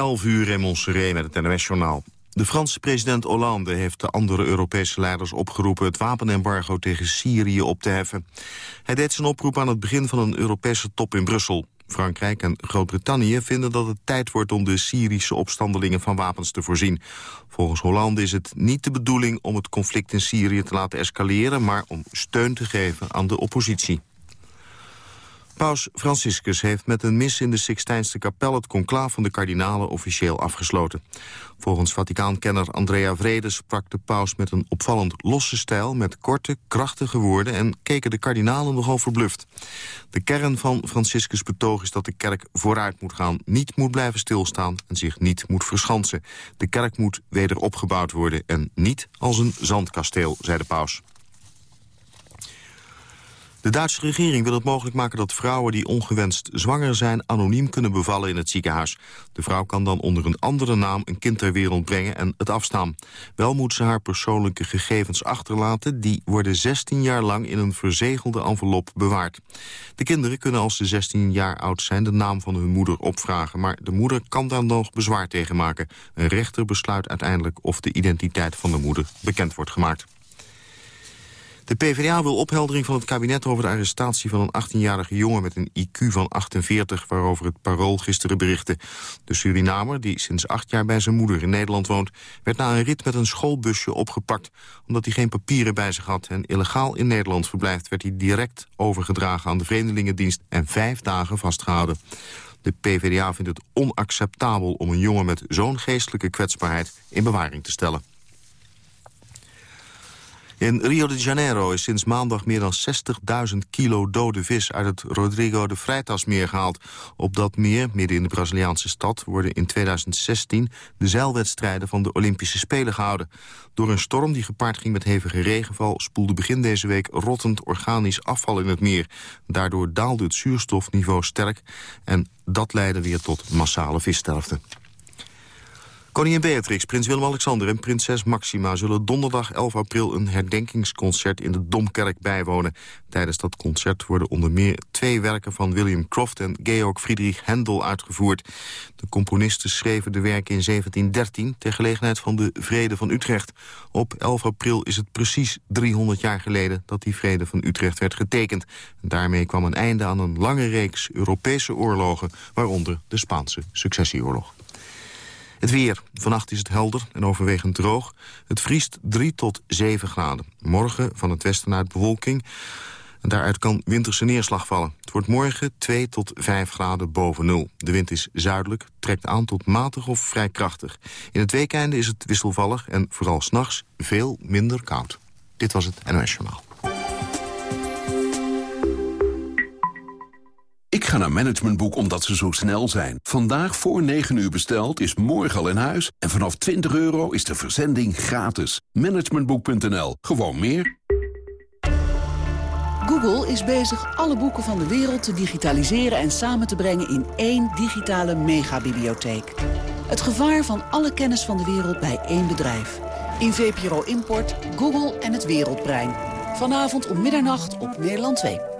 11 uur in Montserrat met het NOS-journaal. De Franse president Hollande heeft de andere Europese leiders opgeroepen... het wapenembargo tegen Syrië op te heffen. Hij deed zijn oproep aan het begin van een Europese top in Brussel. Frankrijk en Groot-Brittannië vinden dat het tijd wordt om de Syrische opstandelingen van wapens te voorzien. Volgens Hollande is het niet de bedoeling om het conflict in Syrië te laten escaleren, maar om steun te geven aan de oppositie. Paus Franciscus heeft met een mis in de Sixtijnse kapel... het conclaaf van de kardinalen officieel afgesloten. Volgens Vaticaankenner Andrea Vredes sprak de paus met een opvallend losse stijl... met korte, krachtige woorden en keken de kardinalen nogal verbluft. De kern van Franciscus' betoog is dat de kerk vooruit moet gaan... niet moet blijven stilstaan en zich niet moet verschansen. De kerk moet weder opgebouwd worden en niet als een zandkasteel, zei de paus. De Duitse regering wil het mogelijk maken dat vrouwen die ongewenst zwanger zijn anoniem kunnen bevallen in het ziekenhuis. De vrouw kan dan onder een andere naam een kind ter wereld brengen en het afstaan. Wel moet ze haar persoonlijke gegevens achterlaten. Die worden 16 jaar lang in een verzegelde envelop bewaard. De kinderen kunnen als ze 16 jaar oud zijn de naam van hun moeder opvragen. Maar de moeder kan daar nog bezwaar tegen maken. Een rechter besluit uiteindelijk of de identiteit van de moeder bekend wordt gemaakt. De PvdA wil opheldering van het kabinet over de arrestatie van een 18-jarige jongen met een IQ van 48, waarover het Parool gisteren berichtte. De Surinamer, die sinds acht jaar bij zijn moeder in Nederland woont, werd na een rit met een schoolbusje opgepakt. Omdat hij geen papieren bij zich had en illegaal in Nederland verblijft, werd hij direct overgedragen aan de Vreemdelingendienst en vijf dagen vastgehouden. De PvdA vindt het onacceptabel om een jongen met zo'n geestelijke kwetsbaarheid in bewaring te stellen. In Rio de Janeiro is sinds maandag meer dan 60.000 kilo dode vis... uit het Rodrigo de Freitasmeer gehaald. Op dat meer, midden in de Braziliaanse stad... worden in 2016 de zeilwedstrijden van de Olympische Spelen gehouden. Door een storm die gepaard ging met hevige regenval... spoelde begin deze week rottend organisch afval in het meer. Daardoor daalde het zuurstofniveau sterk... en dat leidde weer tot massale vissterfte. Koningin Beatrix, prins Willem-Alexander en prinses Maxima... zullen donderdag 11 april een herdenkingsconcert in de Domkerk bijwonen. Tijdens dat concert worden onder meer twee werken van William Croft... en Georg Friedrich Händel uitgevoerd. De componisten schreven de werken in 1713... ter gelegenheid van de Vrede van Utrecht. Op 11 april is het precies 300 jaar geleden... dat die Vrede van Utrecht werd getekend. En daarmee kwam een einde aan een lange reeks Europese oorlogen... waaronder de Spaanse successieoorlog. Het weer. Vannacht is het helder en overwegend droog. Het vriest 3 tot 7 graden. Morgen van het westen uit bewolking. En daaruit kan winterse neerslag vallen. Het wordt morgen 2 tot 5 graden boven nul. De wind is zuidelijk, trekt aan tot matig of vrij krachtig. In het weekende is het wisselvallig en vooral s'nachts veel minder koud. Dit was het NOS Journaal. Ik ga naar Managementboek omdat ze zo snel zijn. Vandaag voor 9 uur besteld is morgen al in huis. En vanaf 20 euro is de verzending gratis. Managementboek.nl. Gewoon meer. Google is bezig alle boeken van de wereld te digitaliseren... en samen te brengen in één digitale megabibliotheek. Het gevaar van alle kennis van de wereld bij één bedrijf. In VPRO Import, Google en het Wereldbrein. Vanavond om middernacht op Nederland 2.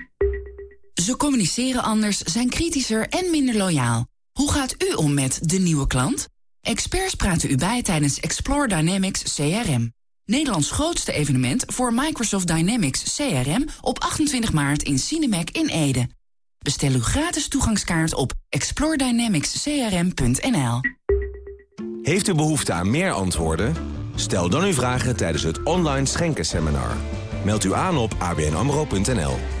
Ze communiceren anders, zijn kritischer en minder loyaal. Hoe gaat u om met de nieuwe klant? Experts praten u bij tijdens Explore Dynamics CRM. Nederlands grootste evenement voor Microsoft Dynamics CRM... op 28 maart in Cinemac in Ede. Bestel uw gratis toegangskaart op exploredynamicscrm.nl. Heeft u behoefte aan meer antwoorden? Stel dan uw vragen tijdens het online schenkenseminar. Meld u aan op abnamro.nl.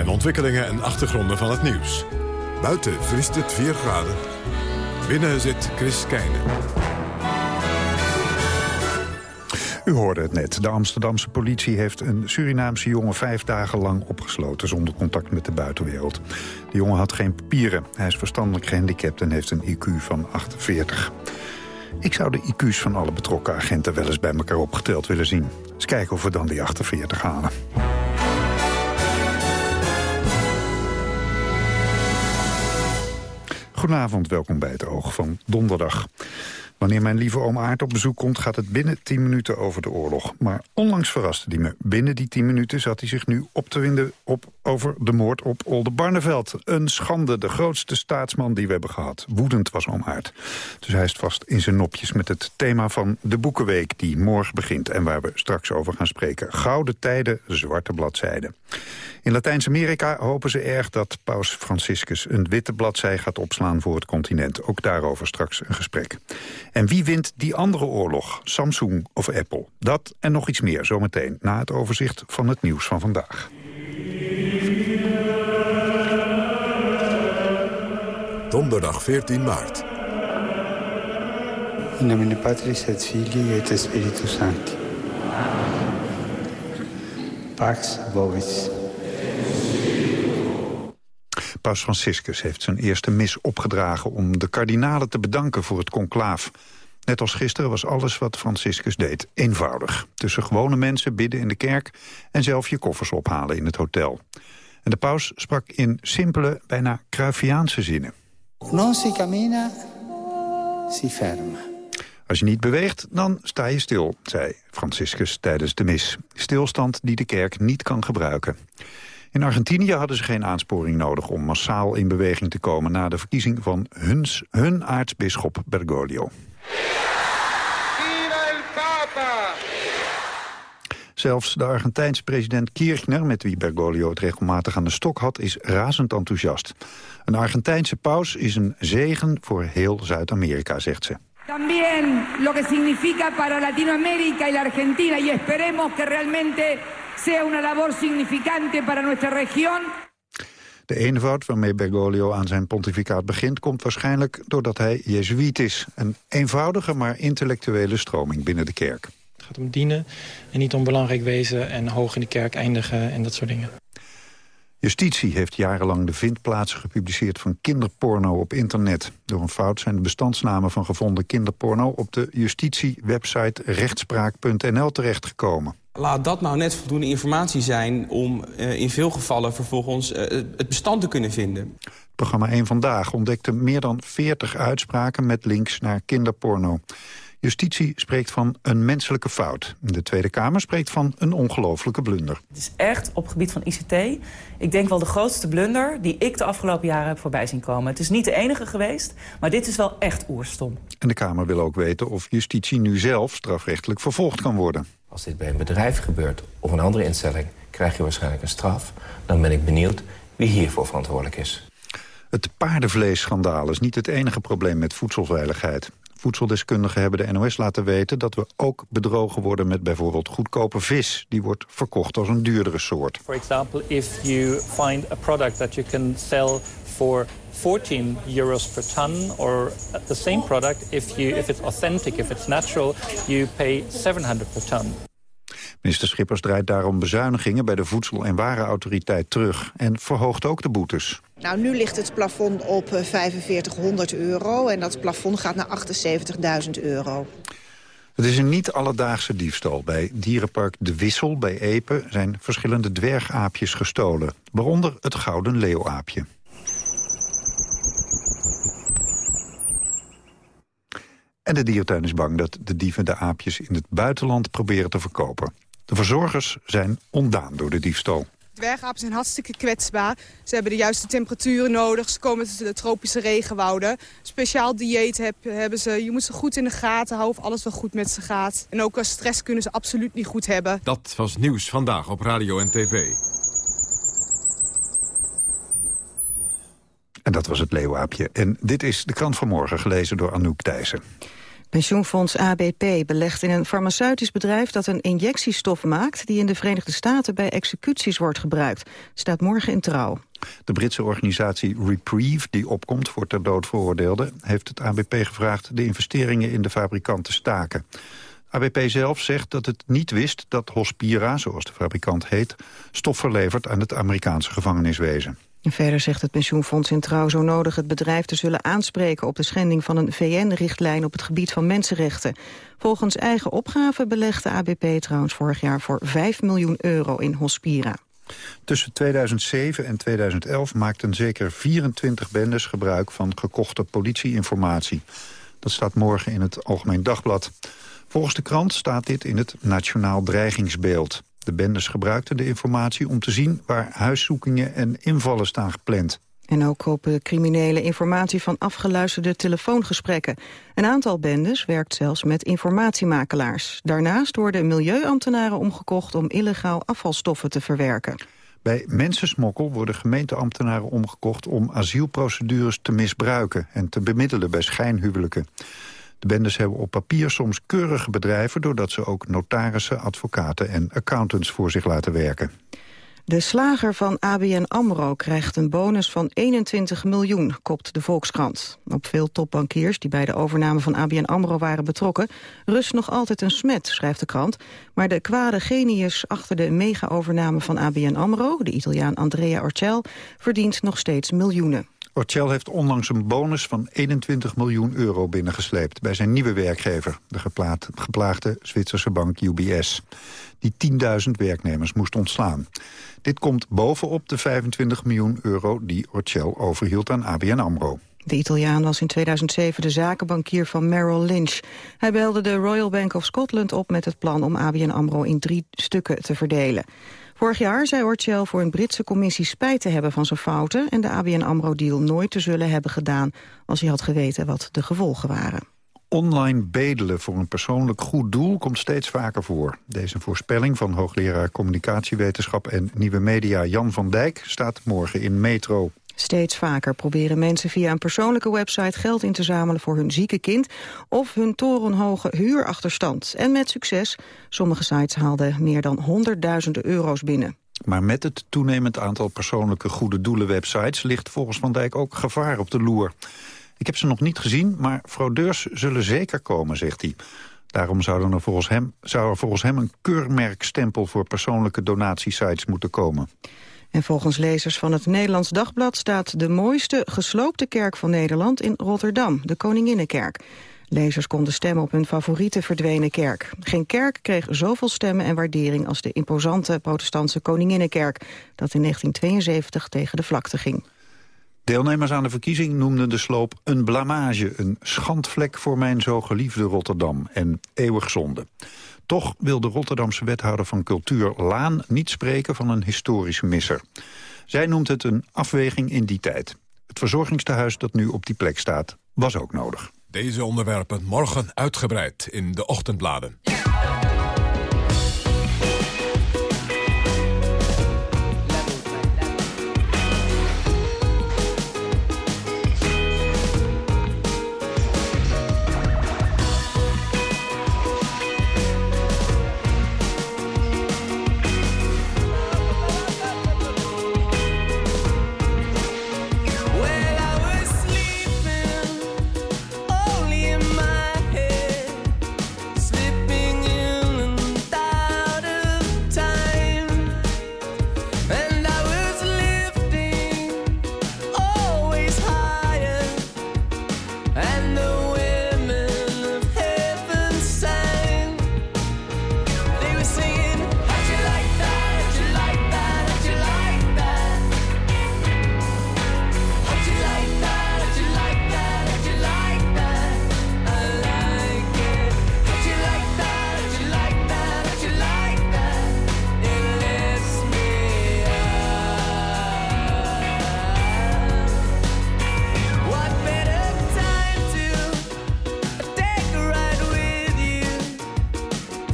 en ontwikkelingen en achtergronden van het nieuws. Buiten vriest het 4 graden. Binnen zit Chris Keijnen. U hoorde het net. De Amsterdamse politie heeft een Surinaamse jongen vijf dagen lang opgesloten zonder contact met de buitenwereld. De jongen had geen papieren. Hij is verstandelijk gehandicapt en heeft een IQ van 48. Ik zou de IQ's van alle betrokken agenten wel eens bij elkaar opgeteld willen zien. Eens kijken of we dan die 48 halen. Goedenavond, welkom bij het Oog van Donderdag. Wanneer mijn lieve oom Aart op bezoek komt, gaat het binnen 10 minuten over de oorlog. Maar onlangs verraste hij me. Binnen die 10 minuten zat hij zich nu op te winden op, over de moord op Oldenbarneveld. Een schande, de grootste staatsman die we hebben gehad. Woedend was oom Aart. Dus hij is vast in zijn nopjes met het thema van de Boekenweek... die morgen begint en waar we straks over gaan spreken. Gouden tijden, zwarte bladzijden. In Latijns-Amerika hopen ze erg dat paus Franciscus een witte bladzij gaat opslaan voor het continent. Ook daarover straks een gesprek. En wie wint die andere oorlog, Samsung of Apple? Dat en nog iets meer zometeen na het overzicht van het nieuws van vandaag. Donderdag 14 maart. In nomine Patris et Filii et Spiritus Sancti. Pax Bovis. Paus Franciscus heeft zijn eerste mis opgedragen om de kardinalen te bedanken voor het conclaaf. Net als gisteren was alles wat Franciscus deed eenvoudig. Tussen gewone mensen bidden in de kerk en zelf je koffers ophalen in het hotel. En de paus sprak in simpele, bijna Cruyffiaanse zinnen. Non si cammina, si ferma. Als je niet beweegt, dan sta je stil, zei Franciscus tijdens de mis. Stilstand die de kerk niet kan gebruiken. In Argentinië hadden ze geen aansporing nodig om massaal in beweging te komen... na de verkiezing van huns, hun aartsbisschop Bergoglio. Zelfs de Argentijnse president Kirchner, met wie Bergoglio het regelmatig aan de stok had, is razend enthousiast. Een Argentijnse paus is een zegen voor heel Zuid-Amerika, zegt ze. También lo que significa para Latinoamérica y la Argentina y esperemos que realmente sea una labor significante para nuestra región. De eenvoud waarmee Bergoglio aan zijn pontificaat begint... komt waarschijnlijk doordat hij jezuïet is. Een eenvoudige, maar intellectuele stroming binnen de kerk. Het gaat om dienen en niet om belangrijk wezen... en hoog in de kerk eindigen en dat soort dingen. Justitie heeft jarenlang de vindplaatsen gepubliceerd van kinderporno op internet. Door een fout zijn de bestandsnamen van gevonden kinderporno op de justitie-website rechtspraak.nl terechtgekomen. Laat dat nou net voldoende informatie zijn om uh, in veel gevallen vervolgens uh, het bestand te kunnen vinden. Programma 1 Vandaag ontdekte meer dan 40 uitspraken met links naar kinderporno. Justitie spreekt van een menselijke fout. De Tweede Kamer spreekt van een ongelofelijke blunder. Het is echt op het gebied van ICT, ik denk wel de grootste blunder... die ik de afgelopen jaren heb voorbij zien komen. Het is niet de enige geweest, maar dit is wel echt oerstom. En de Kamer wil ook weten of justitie nu zelf strafrechtelijk vervolgd kan worden. Als dit bij een bedrijf gebeurt of een andere instelling... krijg je waarschijnlijk een straf. Dan ben ik benieuwd wie hiervoor verantwoordelijk is. Het paardenvleesschandaal is niet het enige probleem met voedselveiligheid. Voedseldeskundigen hebben de NOS laten weten dat we ook bedrogen worden met bijvoorbeeld goedkope vis. Die wordt verkocht als een duurdere soort. For example, if you find a product that you can sell for 14 euros per ton or the same product if you if it's authentic, if it's natural, you pay 700 per ton. Minister Schippers draait daarom bezuinigingen bij de Voedsel- en Warenautoriteit terug... en verhoogt ook de boetes. Nou, nu ligt het plafond op 4500 euro en dat plafond gaat naar 78.000 euro. Het is een niet alledaagse diefstal. Bij dierenpark De Wissel bij Epe zijn verschillende dwergaapjes gestolen. Waaronder het gouden leeuwaapje. En de diertuin is bang dat de dieven de aapjes in het buitenland proberen te verkopen. De verzorgers zijn ontdaan door de diefstal. Dwergapen zijn hartstikke kwetsbaar. Ze hebben de juiste temperaturen nodig. Ze komen uit de tropische regenwouden. Speciaal dieet heb, hebben ze. Je moet ze goed in de gaten houden of alles wel goed met ze gaat. En ook stress kunnen ze absoluut niet goed hebben. Dat was Nieuws Vandaag op Radio en TV. En dat was het leeuwaapje. En dit is de krant van morgen, gelezen door Anouk Thijssen. Pensioenfonds ABP belegt in een farmaceutisch bedrijf dat een injectiestof maakt die in de Verenigde Staten bij executies wordt gebruikt. Staat morgen in trouw. De Britse organisatie Reprieve, die opkomt voor ter dood veroordeelden... heeft het ABP gevraagd de investeringen in de fabrikant te staken. ABP zelf zegt dat het niet wist dat Hospira, zoals de fabrikant heet... stof verlevert aan het Amerikaanse gevangeniswezen. Verder zegt het pensioenfonds in trouw zo nodig het bedrijf te zullen aanspreken op de schending van een VN-richtlijn op het gebied van mensenrechten. Volgens eigen opgave belegde ABP trouwens vorig jaar voor 5 miljoen euro in Hospira. Tussen 2007 en 2011 maakten zeker 24 bendes gebruik van gekochte politieinformatie. Dat staat morgen in het Algemeen Dagblad. Volgens de krant staat dit in het Nationaal Dreigingsbeeld. De bendes gebruikten de informatie om te zien waar huiszoekingen en invallen staan gepland. En ook kopen criminelen informatie van afgeluisterde telefoongesprekken. Een aantal bendes werkt zelfs met informatiemakelaars. Daarnaast worden milieuambtenaren omgekocht om illegaal afvalstoffen te verwerken. Bij mensensmokkel worden gemeenteambtenaren omgekocht om asielprocedures te misbruiken en te bemiddelen bij schijnhuwelijken. De bendes hebben op papier soms keurige bedrijven... doordat ze ook notarissen, advocaten en accountants voor zich laten werken. De slager van ABN AMRO krijgt een bonus van 21 miljoen, kopt de Volkskrant. Op veel topbankiers die bij de overname van ABN AMRO waren betrokken... rust nog altijd een smet, schrijft de krant. Maar de kwade genius achter de mega-overname van ABN AMRO... de Italiaan Andrea Orcel, verdient nog steeds miljoenen. Orcel heeft onlangs een bonus van 21 miljoen euro binnengesleept... bij zijn nieuwe werkgever, de geplaagde Zwitserse bank UBS. Die 10.000 werknemers moest ontslaan. Dit komt bovenop de 25 miljoen euro die Orcel overhield aan ABN AMRO. De Italiaan was in 2007 de zakenbankier van Merrill Lynch. Hij belde de Royal Bank of Scotland op met het plan om ABN AMRO in drie stukken te verdelen. Vorig jaar zei Orchel voor een Britse commissie spijt te hebben van zijn fouten... en de ABN AMRO-deal nooit te zullen hebben gedaan... als hij had geweten wat de gevolgen waren. Online bedelen voor een persoonlijk goed doel komt steeds vaker voor. Deze voorspelling van hoogleraar communicatiewetenschap en nieuwe media Jan van Dijk staat morgen in Metro. Steeds vaker proberen mensen via een persoonlijke website geld in te zamelen voor hun zieke kind of hun torenhoge huurachterstand. En met succes. Sommige sites haalden meer dan honderdduizenden euro's binnen. Maar met het toenemend aantal persoonlijke goede doelen websites ligt volgens Van Dijk ook gevaar op de loer. Ik heb ze nog niet gezien, maar fraudeurs zullen zeker komen, zegt hij. Daarom zou er, volgens hem, zou er volgens hem een keurmerkstempel voor persoonlijke donatiesites moeten komen. En volgens lezers van het Nederlands Dagblad staat de mooiste gesloopte kerk van Nederland in Rotterdam, de Koninginnenkerk. Lezers konden stemmen op hun favoriete verdwenen kerk. Geen kerk kreeg zoveel stemmen en waardering als de imposante protestantse Koninginnenkerk, dat in 1972 tegen de vlakte ging. Deelnemers aan de verkiezing noemden de sloop een blamage... een schandvlek voor mijn zo geliefde Rotterdam en eeuwig zonde. Toch wil de Rotterdamse wethouder van cultuur Laan niet spreken van een historische misser. Zij noemt het een afweging in die tijd. Het verzorgingstehuis dat nu op die plek staat, was ook nodig. Deze onderwerpen morgen uitgebreid in de ochtendbladen.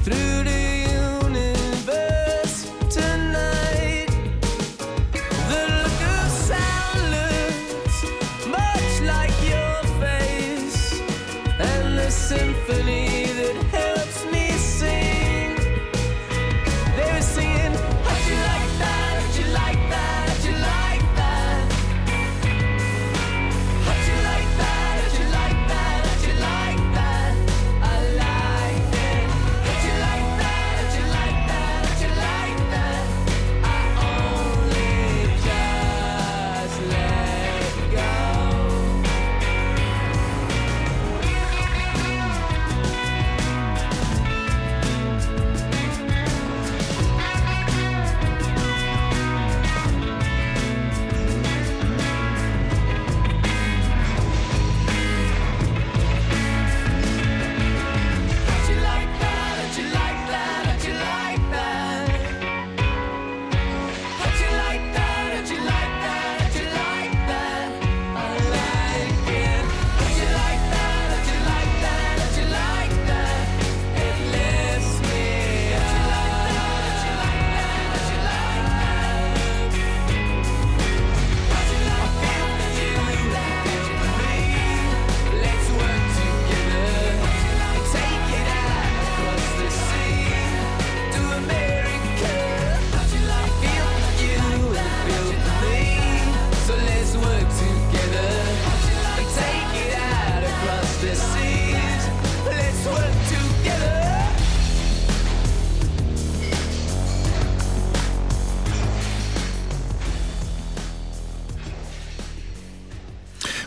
Through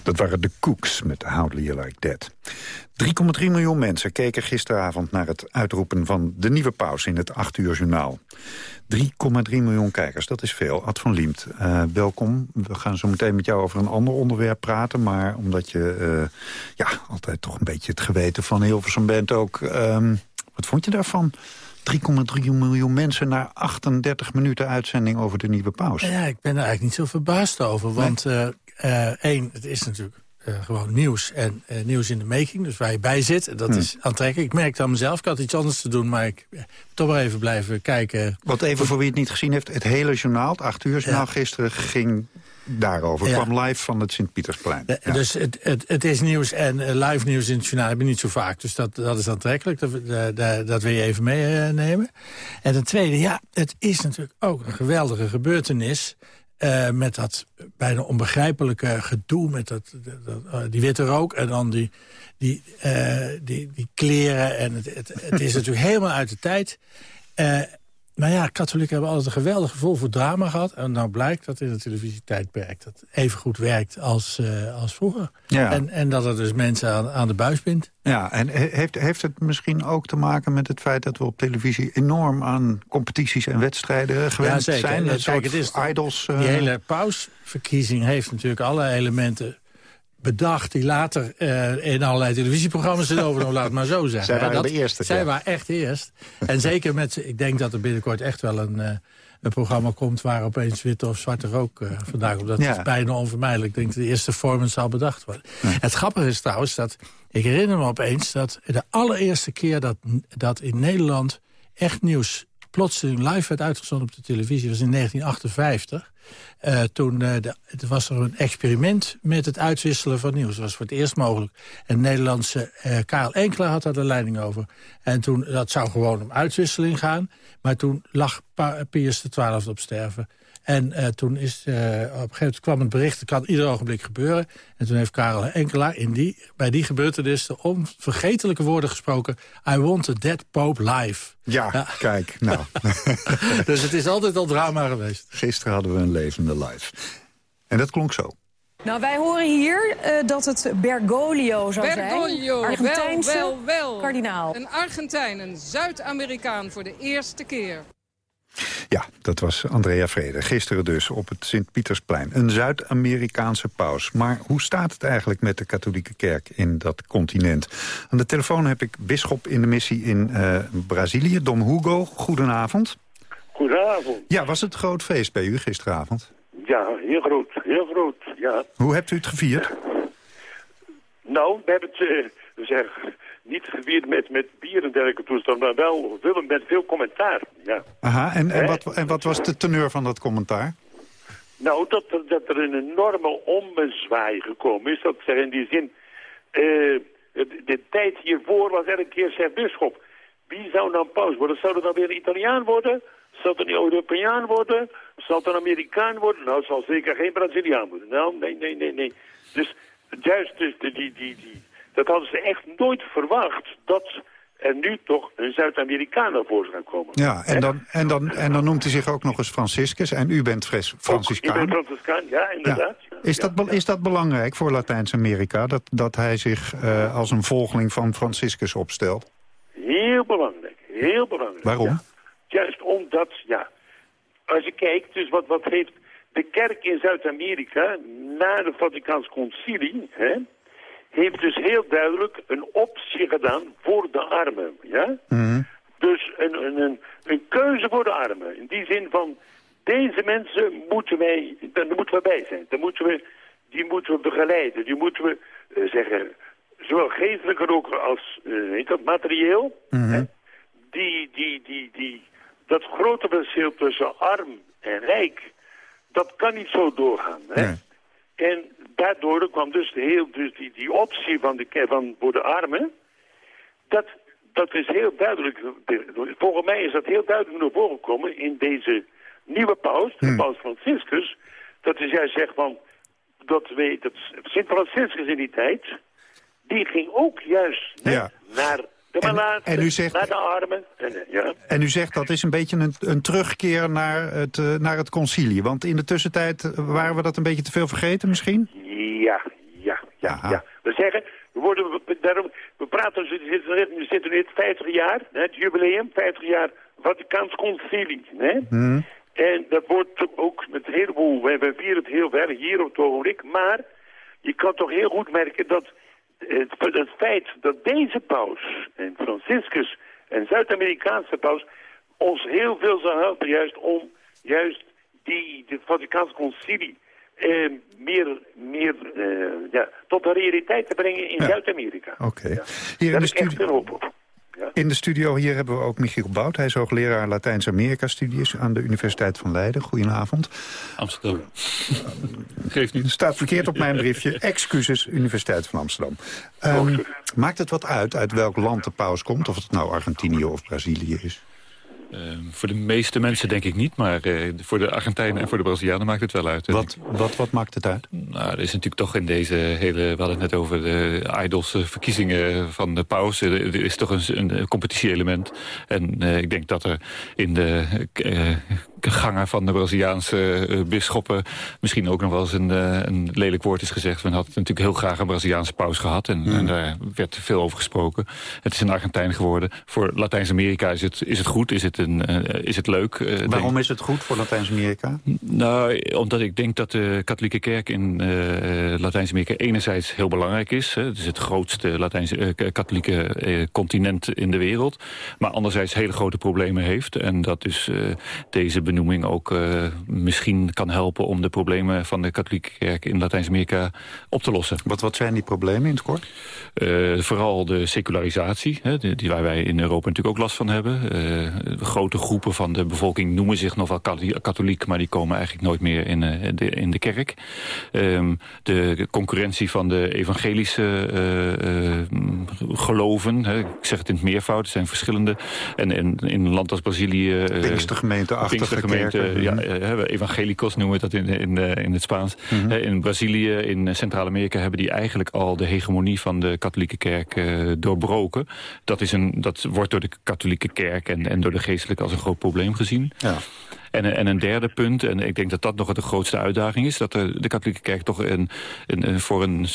Dat waren de Cooks met How Do You Like That. 3,3 miljoen mensen keken gisteravond naar het uitroepen van de nieuwe pauze in het 8 uur journaal. 3,3 miljoen kijkers, dat is veel. Ad van Liemt, eh, welkom. We gaan zo meteen met jou over een ander onderwerp praten. Maar omdat je eh, ja, altijd toch een beetje het geweten van Hilversum bent ook. ehm, wat vond je daarvan? 3,3 miljoen mensen na 38 minuten uitzending over de nieuwe pauze. Ja, ik ben er eigenlijk niet zo verbaasd over. Want eh, één, het is natuurlijk eh, gewoon nieuws en eh, nieuws in de making. Dus waar je bij zit, dat Hmm. is aantrekkelijk. Ik merkte aan mezelf, ik had iets anders te doen... maar ik eh, toch maar even blijven kijken. Wat even voor wie het niet gezien heeft, het hele journaal, het 8 uur journaal gisteren ging daarover. Ja. kwam live van het Sint-Pietersplein. Eh, Ja. Dus het, het, het is nieuws en eh, live nieuws in het journaal heb je niet zo vaak. Dus dat, dat is aantrekkelijk, dat, dat, dat- dat wil je even meenemen. En ten tweede, ja, het is natuurlijk ook een geweldige gebeurtenis... eh, met dat bijna onbegrijpelijke gedoe met dat, dat- eh, die witte rook... en dan die, die, eh, die, die kleren. En het, het, het is natuurlijk helemaal uit de tijd... Eh, maar ja, katholieken hebben altijd een geweldig gevoel voor drama gehad. En nou blijkt dat in het televisietijdperk dat even goed werkt als, eh, als vroeger. Ja. En, en dat het dus mensen aan, aan de buis bindt. Ja, en he- heeft, heeft het misschien ook te maken met het feit dat we op televisie enorm aan competities en wedstrijden gewend Ja, zeker. zijn? Ja, Een kijk, soort het is idols. eh, Die hele pausverkiezing heeft natuurlijk alle elementen bedacht... die later eh, in allerlei televisieprogramma's zijn overgenomen, laat het maar zo zeggen. Zij waren En de eerste, Zij ja. waren echt eerst. En zeker met, ik denk dat er binnenkort echt wel een, eh, een programma komt... waar opeens witte of zwarte rook eh, vandaag op. Dat Ja. is bijna onvermijdelijk. Ik denk dat de eerste vormen zal bedacht worden. Het grappige is trouwens dat, ik herinner me opeens... dat de allereerste keer dat, dat in Nederland echt nieuws plotseling live werd uitgezonden op de televisie... was in 1958. Eh, toen eh, was er een experiment met het uitwisselen van nieuws. Dat was voor het eerst mogelijk. En de Nederlandse eh Karel Enkelaar had daar de leiding over. En toen, dat zou gewoon om uitwisseling gaan. Maar toen lag Pa- Pius XII op sterven. En eh, toen is, eh, op een gegeven moment kwam het bericht... het kan ieder ogenblik gebeuren. En toen heeft Karel Enkelaar in die, bij die gebeurtenis... de onvergetelijke woorden gesproken... I want a dead pope live. Ja, kijk, nou. dus het is altijd al drama geweest. Gisteren hadden we een levende live. En dat klonk zo. Nou, wij horen hier eh, dat het Bergoglio zou Bergoglio, zijn. wel, Argentijnse wel, wel. kardinaal. Een Argentijn, een Zuid-Amerikaan voor de eerste keer. Ja, dat was Andrea Vrede. Gisteren dus op het Sint-Pietersplein. Een Zuid-Amerikaanse paus. Maar hoe staat het eigenlijk met de katholieke kerk in dat continent? Aan de telefoon heb ik bisschop in de missie in eh, Brazilië, Dom Hugo. Goedenavond. Goedenavond. Ja, was het groot feest bij u gisteravond? Ja, heel groot, heel groot, ja. Hoe hebt u het gevierd? Nou, we hebben het, eh, we zeggen, niet gevierd met, met bier en dergelijke toestand, maar wel veel, met veel commentaar. Ja. Aha, en, en, wat, en wat was de teneur van dat commentaar? Nou, dat, er- dat er een enorme ommezwaai gekomen is. Dat zeg in die zin, eh, de, de tijd hiervoor was elke keer zegt bisschop. Wie zou nou paus worden? Zou het dan weer een Italiaan worden? Zal het een Europeaan worden? Zal het een Amerikaan worden? Nou, zal zeker geen Braziliaan worden. Nou, nee, nee, nee, nee. Dus juist, dus die, die, die, dat hadden ze echt nooit verwacht. Dat er nu toch een Zuid-Amerikaan naar voren zou komen. Ja, en dan, en, dan, en dan noemt hij zich ook nog eens Franciscus. En u bent Fres- Franciscaan. bent Franciscaan, ja, inderdaad. Is dat, is dat belangrijk voor Latijns-Amerika? Dat, dat hij zich eh, als een volgeling van Franciscus opstelt? Heel belangrijk, heel belangrijk. Waarom? Juist omdat, ja, als je kijkt, dus wat, wat heeft de kerk in Zuid-Amerika na de Vaticaans concilie, hè, heeft dus heel duidelijk een optie gedaan voor de armen, ja? Dus een, een, een, een keuze voor de armen. In die zin van, deze mensen moeten wij, daar moeten we bij zijn. Daar moeten we, die moeten we begeleiden. Die moeten we eh, zeggen, zowel geestelijk ook als eh, heet dat, materieel. hè? Die, die, die, die, dat grote verschil tussen arm en rijk, dat kan niet zo doorgaan. Hè? En daardoor kwam dus, heel, dus die, die optie van de, van, voor de armen, dat, dat is heel duidelijk, de- volgens mij is dat heel duidelijk naar voren gekomen in deze nieuwe paus, de paus Franciscus, dat hij juist zegt van, dat we, dat Sint Franciscus in die tijd, die ging ook juist Ja. naar en u zegt- naar de armen. En, eh, ja. En u zegt dat is een beetje een, een terugkeer naar het, eh, naar het concilie. Want in de tussentijd eh, waren we dat een beetje te veel vergeten misschien? Ja, ja, ja, ja. We zeggen, we, worden, daarom, we praten, we zitten, net- we zitten nu in het 50 jaar, het jubileum, 50 jaar Vaticaans Concilie. Hè? En dat wordt ook met een heleboel, we we vieren het heel ver hier op het ogenblik, maar je kan toch heel goed merken dat het, het feit dat deze paus, en Franciscus en Zuid-Amerikaanse paus, ons heel veel zou helpen juist om juist die, de Vaticaanse Concilie eh, meer, meer eh, ja, tot de realiteit te brengen in Zuid-Amerika. Oké. Hier Daar in de, ik echt studio, in de studio hier hebben we ook Michiel Bout. Hij is hoogleraar Latijns-Amerika-studies aan de Universiteit van Leiden. Goedenavond. Amsterdam. Geeft niet. staat verkeerd op mijn briefje. Excuses, Universiteit van Amsterdam. Ehm, maakt het wat uit uit welk land de paus komt? Of het nou Argentinië of Brazilië is? Ehm, voor de meeste mensen denk ik niet, maar eh, voor de Argentijnen en voor de Brazilianen maakt het wel uit. Wat, wat, wat maakt het uit? Nou, er is natuurlijk toch in deze hele... We hadden het net over de idols eh, verkiezingen van de paus. Er is toch een, een competitie-element. En eh, ik denk dat er in de gangen van de Braziliaanse eh, bisschoppen... misschien ook nog wel eens een, eh, een lelijk woord is gezegd. Men had natuurlijk heel graag een Braziliaanse paus gehad. En, en daar werd veel over gesproken. Het is een Argentijn geworden. Voor Latijns-Amerika is het, is het goed, is het, een, eh, is het leuk. denk- Waarom is het goed voor Latijns-Amerika? nou, omdat ik denk dat de katholieke kerk in Latijns-Amerika enerzijds heel belangrijk is. Hè. Het is het grootste Latijns katholieke continent in de wereld. Maar anderzijds hele grote problemen heeft. En dat eh, deze benoeming ook eh, misschien kan helpen om de problemen van de katholieke kerk in Latijns-Amerika op te lossen. Wat, wat zijn die problemen in het kort? Eh, vooral de secularisatie, hè, die, die waar wij in Europa natuurlijk ook last van hebben. Eh, grote groepen van de bevolking noemen zich nog wel katholiek- maar die komen eigenlijk nooit meer in, de, in de kerk. Ehm, de concurrentie van de evangelische geloven, hè, ik zeg het in het meervoud, er zijn verschillende. En in, in een land als Brazilië... eh, Kerken. ja, eh, evangelicos noemen we dat in, in, eh, in het Spaans. Mhm. Eh, In Brazilië, in Centraal-Amerika hebben die eigenlijk al de hegemonie van de katholieke kerk doorbroken. Dat, is een, dat wordt door de katholieke kerk en, en door de geestelijke als een groot probleem gezien. Ja. En, en een derde punt, en ik denk dat dat nog de grootste uitdaging is... dat de, de katholieke kerk toch een, voor een,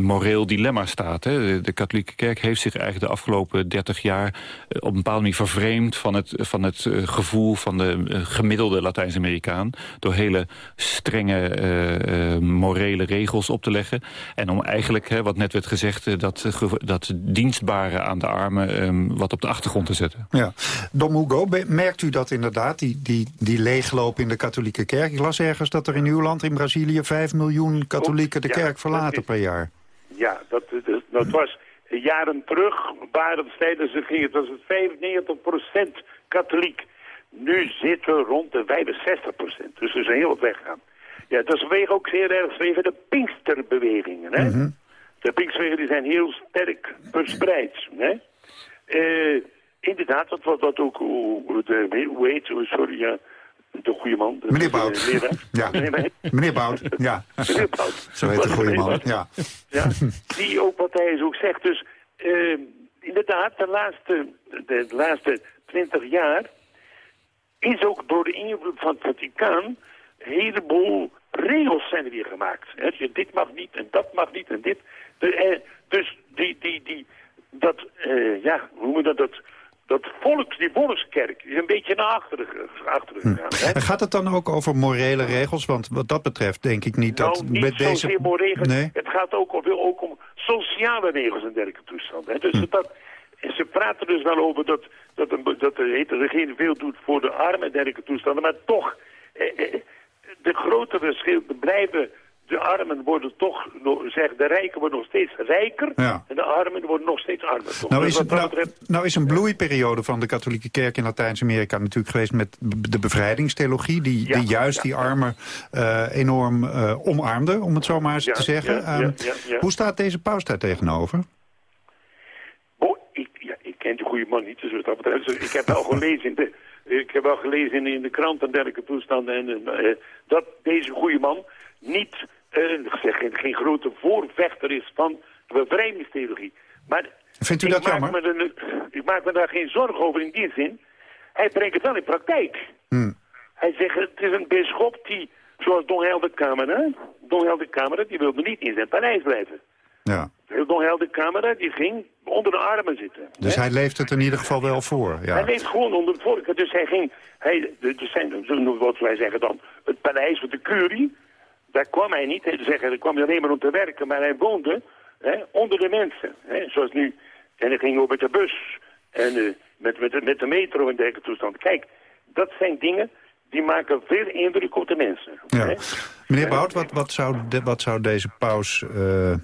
moreel dilemma staat. Hè. De, katholieke kerk heeft zich eigenlijk de afgelopen 30 jaar... eh, op een bepaalde manier vervreemd van het, van het eh, gevoel van de eh, gemiddelde Latijns-Amerikaan... door hele strenge eh, eh, morele regels op te leggen. En om eigenlijk, hè, wat net werd gezegd... eh, dat, eh, dat dienstbare aan de armen eh, wat op de achtergrond te zetten. Ja. Dom Hugo, merkt u dat inderdaad, die, die leegloop in de katholieke kerk? Ik las ergens dat er in uw land, in Brazilië, 5 miljoen katholieken de kerk verlaten per jaar. Ja, dat, dat, dat was jaren terug waren tijdens de ging het was het 95% katholiek. Nu zitten we rond de 65%. Dus er is een heel wat weggaan. Ja, dat is vanwege ook zeer erg vanwege de Pinksterbewegingen. Hè? De Pinksterbewegingen die zijn heel sterk verspreid. Hè? Eh, inderdaad, dat wat, ook, hoe, de, hoe heet, sorry, ja, de goede man. de- Meneer de Bout. Ja. Meneer- Meneer Bout, ja. Meneer Bout. Zo heet de goede man, ja. Ja, die ook wat hij ook zegt. Dus eh, inderdaad, de laatste, de, laatste twintig jaar is ook door de invloed van het Vaticaan een heleboel regels zijn er weer gemaakt. Hè, je, dit mag niet en dat mag niet en dit. Eh, dus die, die, die, dat, eh, ja, hoe noemen we dat, dat, dat volks, die volkskerk is een beetje naar achteren, achteren gegaan. En gaat het dan ook over morele regels? Want wat dat betreft denk ik niet dat nou, niet met deze... zozeer voor regels. Nee? Het gaat ook, om- ook om sociale regels en dergelijke toestanden. Hè. Dus dat, ze praten dus wel over dat, dat, een, dat de, regering veel doet voor de armen en dergelijke toestanden. Maar toch, eh, eh, de grotere verschil blijven... De armen worden toch, zeg, de rijken worden nog steeds rijker Ja. en de armen worden nog steeds armer. Nou Dus is, het, wat dat nou, nou is een bloeiperiode van de katholieke kerk in Latijns-Amerika natuurlijk geweest met de bevrijdingstheologie, die, die juist die armen eh, enorm eh, omarmde, om het zo maar eens te zeggen. Ehm. Hoe staat deze paus daar tegenover? Oh, ik, ik ken die goede man niet, dus wat dat betreft. Dus ik heb wel gelezen in de, ik heb wel gelezen in, in de krant en dergelijke toestanden. En, eh, dat deze goede man niet, eh, zeg, geen, grote voorvechter is van de bevrijdingstheologie. Maar Vindt u dat maak jammer? Me er, ik maak me daar geen zorgen over in die zin. Hij brengt het wel in praktijk. Hmm. Hij zegt, het is een bisschop die, zoals Don Helder Camera, Don Helder Camera, die wilde niet in zijn paleis blijven. Ja. Don Helder Camera, die ging onder de armen zitten. Dus hij leeft het in ieder geval wel voor. Hij Ja. leeft gewoon onder het volk. Dus hij ging, hij, de, de zijn, wat wij zeggen dan, het paleis van de curie, daar kwam hij niet. Hij zeggen, daar kwam hij alleen maar om te werken, maar hij woonde hè, onder de mensen. Hè, zoals nu. En hij ging ook met de bus en eh, met, met, de- met de metro en dergelijke toestand. Kijk, dat zijn dingen die maken veel indruk op de mensen. Ja. Meneer Bout, wat, wat, zou de- wat zou deze paus eh,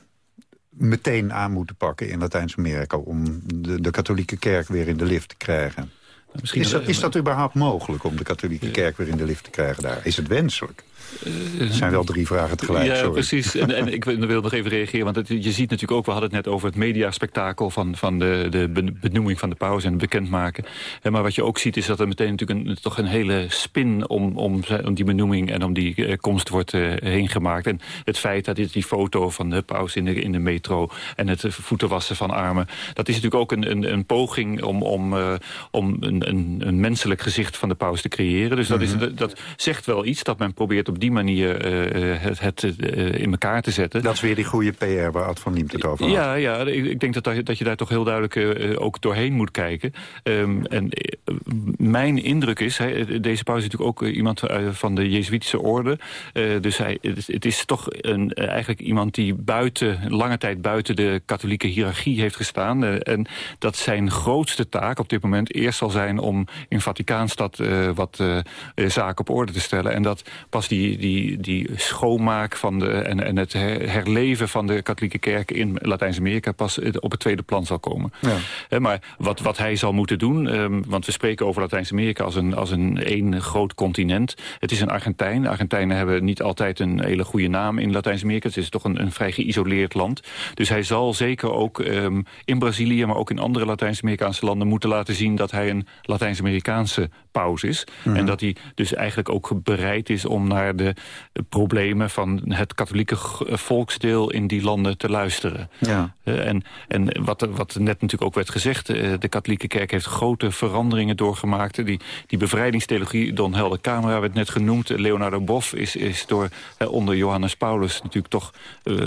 meteen aan moeten pakken in Latijns-Amerika... om de, de katholieke kerk weer in de lift te krijgen? misschien is, dat, dat- is dat überhaupt mogelijk om de katholieke kerk weer in de lift te krijgen daar? Is het wenselijk? Het zijn wel drie vragen tegelijk, ja, sorry. precies. En, en ik wil nog even reageren, want het- je ziet natuurlijk ook... we hadden het net over het mediaspectakel van, van de, de ben- benoeming van de paus en het bekendmaken. Hè, maar wat je ook ziet is dat er meteen natuurlijk een, toch een hele spin... om, om, om die benoeming en om die eh, komst wordt eh, heen gemaakt. En het feit dat dit, die foto van de paus in de, in de metro... en het eh, voeten wassen van armen... dat is natuurlijk ook een, een, een poging om, om, eh, om een, een, een menselijk gezicht van de paus te creëren. Dus dat, is, dat, dat zegt wel iets dat men probeert op die manier eh, eh, het, het eh, in elkaar te zetten. Dat is weer die goede PR waar Ad van Liemt het over had. Ja, ja ik, ik denk dat, daar- dat je daar toch heel duidelijk ook doorheen moet kijken. Ehm, en mijn indruk is, deze paus is natuurlijk ook iemand van de Jezuïtische orde. Dus hij, het, is- toch een, eigenlijk iemand die buiten, lange tijd buiten de katholieke hiërarchie heeft gestaan. En dat zijn grootste taak op dit moment eerst zal zijn om in Vaticaanstad wat zaken op orde te stellen. En dat pas die, die, die schoonmaak van de, en, en het her- herleven van de katholieke kerk in Latijns-Amerika pas eh, op het tweede plan zal komen. Ja. Hè, maar wat, wat hij zal moeten doen, ehm, want we spreken over Latijns-Amerika als een, als een één groot continent. Het is een Argentijn. Argentijnen hebben niet altijd een hele goede naam in Latijns-Amerika. Het is toch een, een vrij geïsoleerd land. Dus hij zal zeker ook ehm, in Brazilië, maar ook in andere Latijns-Amerikaanse landen moeten laten zien dat hij een Latijns-Amerikaanse paus is. Mhm. En dat hij dus eigenlijk ook bereid is om naar de problemen van het katholieke volksdeel in die landen te luisteren. Ja. Eh, en en wat, wat net natuurlijk ook werd gezegd... eh, de katholieke kerk heeft grote veranderingen doorgemaakt. Die, die bevrijdingstheologie, Don Helder Camera werd net genoemd. Leonardo Boff is, is door, eh, onder Johannes Paulus natuurlijk toch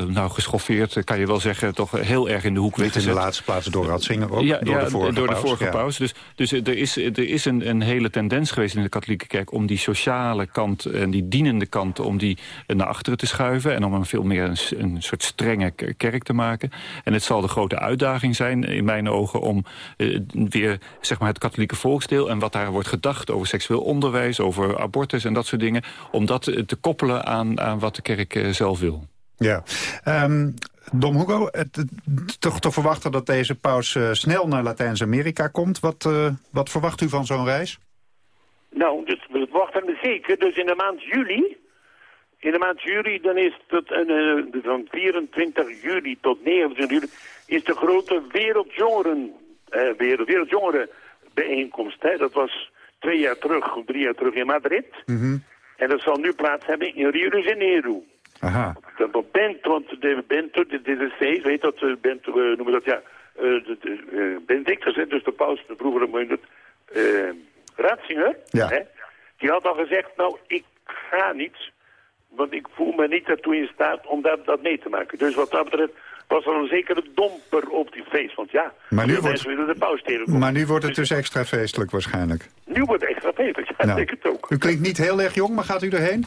nou, geschoffeerd... kan je wel zeggen, toch heel erg in de hoek Niet in de laatste plaats door Ratzinger ook, Ja, door ja, de vorige door de paus, vorige ja. paus. Dus, dus er is, er is een, een hele tendens geweest in de katholieke kerk... om die sociale kant en die dienende kant... om die naar achteren te schuiven... en om een veel meer een, soort strenge kerk te maken. En het zal de grote uitdaging zijn, in mijn ogen... om eh, weer zeg maar, het katholieke volksdeel... en wat daar wordt gedacht over seksueel onderwijs... over abortus en dat soort dingen... om dat eh, te koppelen aan, aan wat de kerk eh, zelf wil. Ja. Ehm, Dom Hugo, het, toch te verwachten dat deze paus snel naar Latijns-Amerika komt. Wat, wat verwacht u van zo'n reis? Nou, dus we wachten we zeker. Dus in de maand juli, in de maand juli, dan is het een, eh, van 24 juli tot 29 juli, is de grote wereldjongeren, eh, wereld, wereldjongeren bijeenkomst. Hè. Dat was twee jaar terug, of drie jaar terug in Madrid. En dat zal nu plaats hebben in Rio de Janeiro. Aha. Dat dat Bento, want de Bento, dit is een steeds, weet dat, eh, Bento, eh, noemen dat, ja, eh, de, de, Benedictus, hè, dus de paus, de vroegere uh, Ratzinger, Ja. hè, die had al gezegd, nou, ik ga niet, want ik voel me niet daartoe in staat om dat, dat mee te maken. Dus wat dat betreft was er een zekere domper op die feest, want ja, Maar nu wordt- mensen willen de paus tegenkomen. Maar nu wordt het dus extra feestelijk waarschijnlijk. Nu wordt het extra feestelijk, ja, Nou, denk het ook. U klinkt niet heel erg jong, maar gaat u erheen?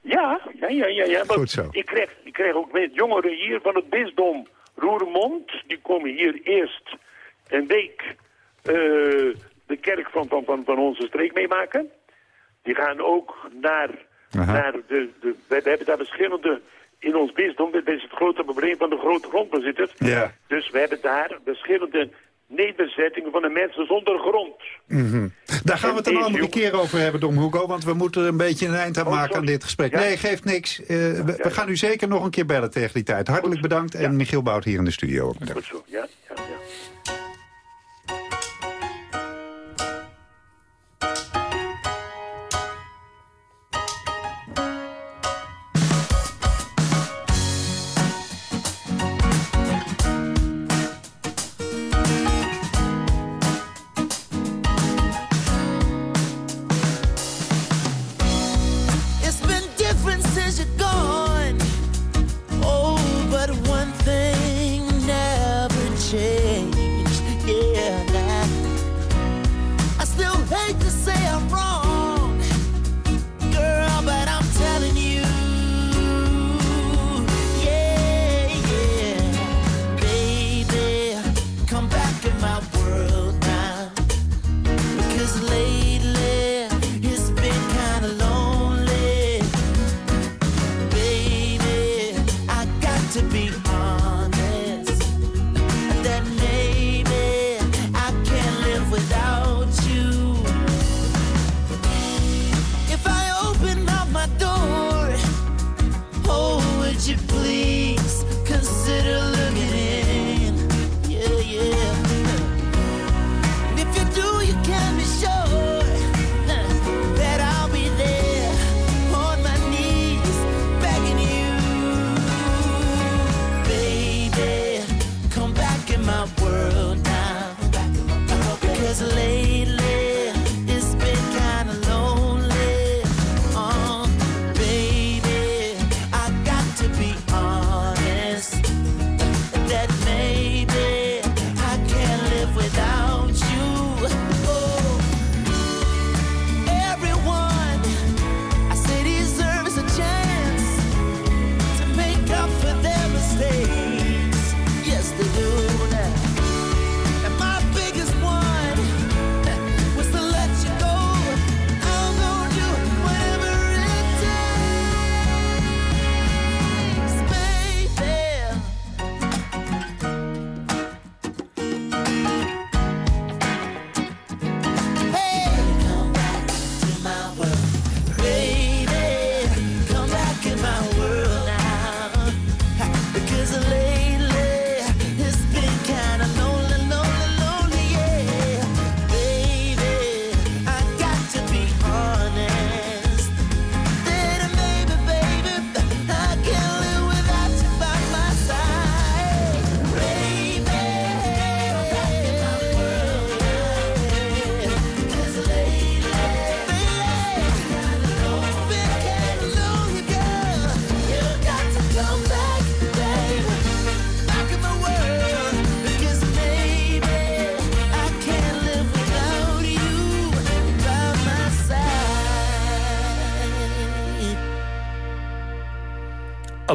Ja, ja, ja, ja. ja. Goed zo. Ik krijg, ik krijg ook met jongeren hier van het bisdom Roermond. Die komen hier eerst een week eh, de kerk van, van, van, van onze streek meemaken. Die gaan ook naar, naar de, de... We hebben daar verschillende... In ons bisdom, dit is het grote probleem van de grote grondbezitters. Ja. Dus we hebben daar verschillende nederzettingen van de mensen zonder grond. Mhm. Daar gaan we het een andere keer over hebben, Dom Hugo. Want we moeten een beetje een eind aan Oh, maken aan dit gesprek. Ja. Nee, geeft niks. Eh, we, we gaan u zeker nog een keer bellen tegen die tijd. Hartelijk bedankt. En Michiel Bout hier in de studio bedankt. Goed zo, ja, ja, ja.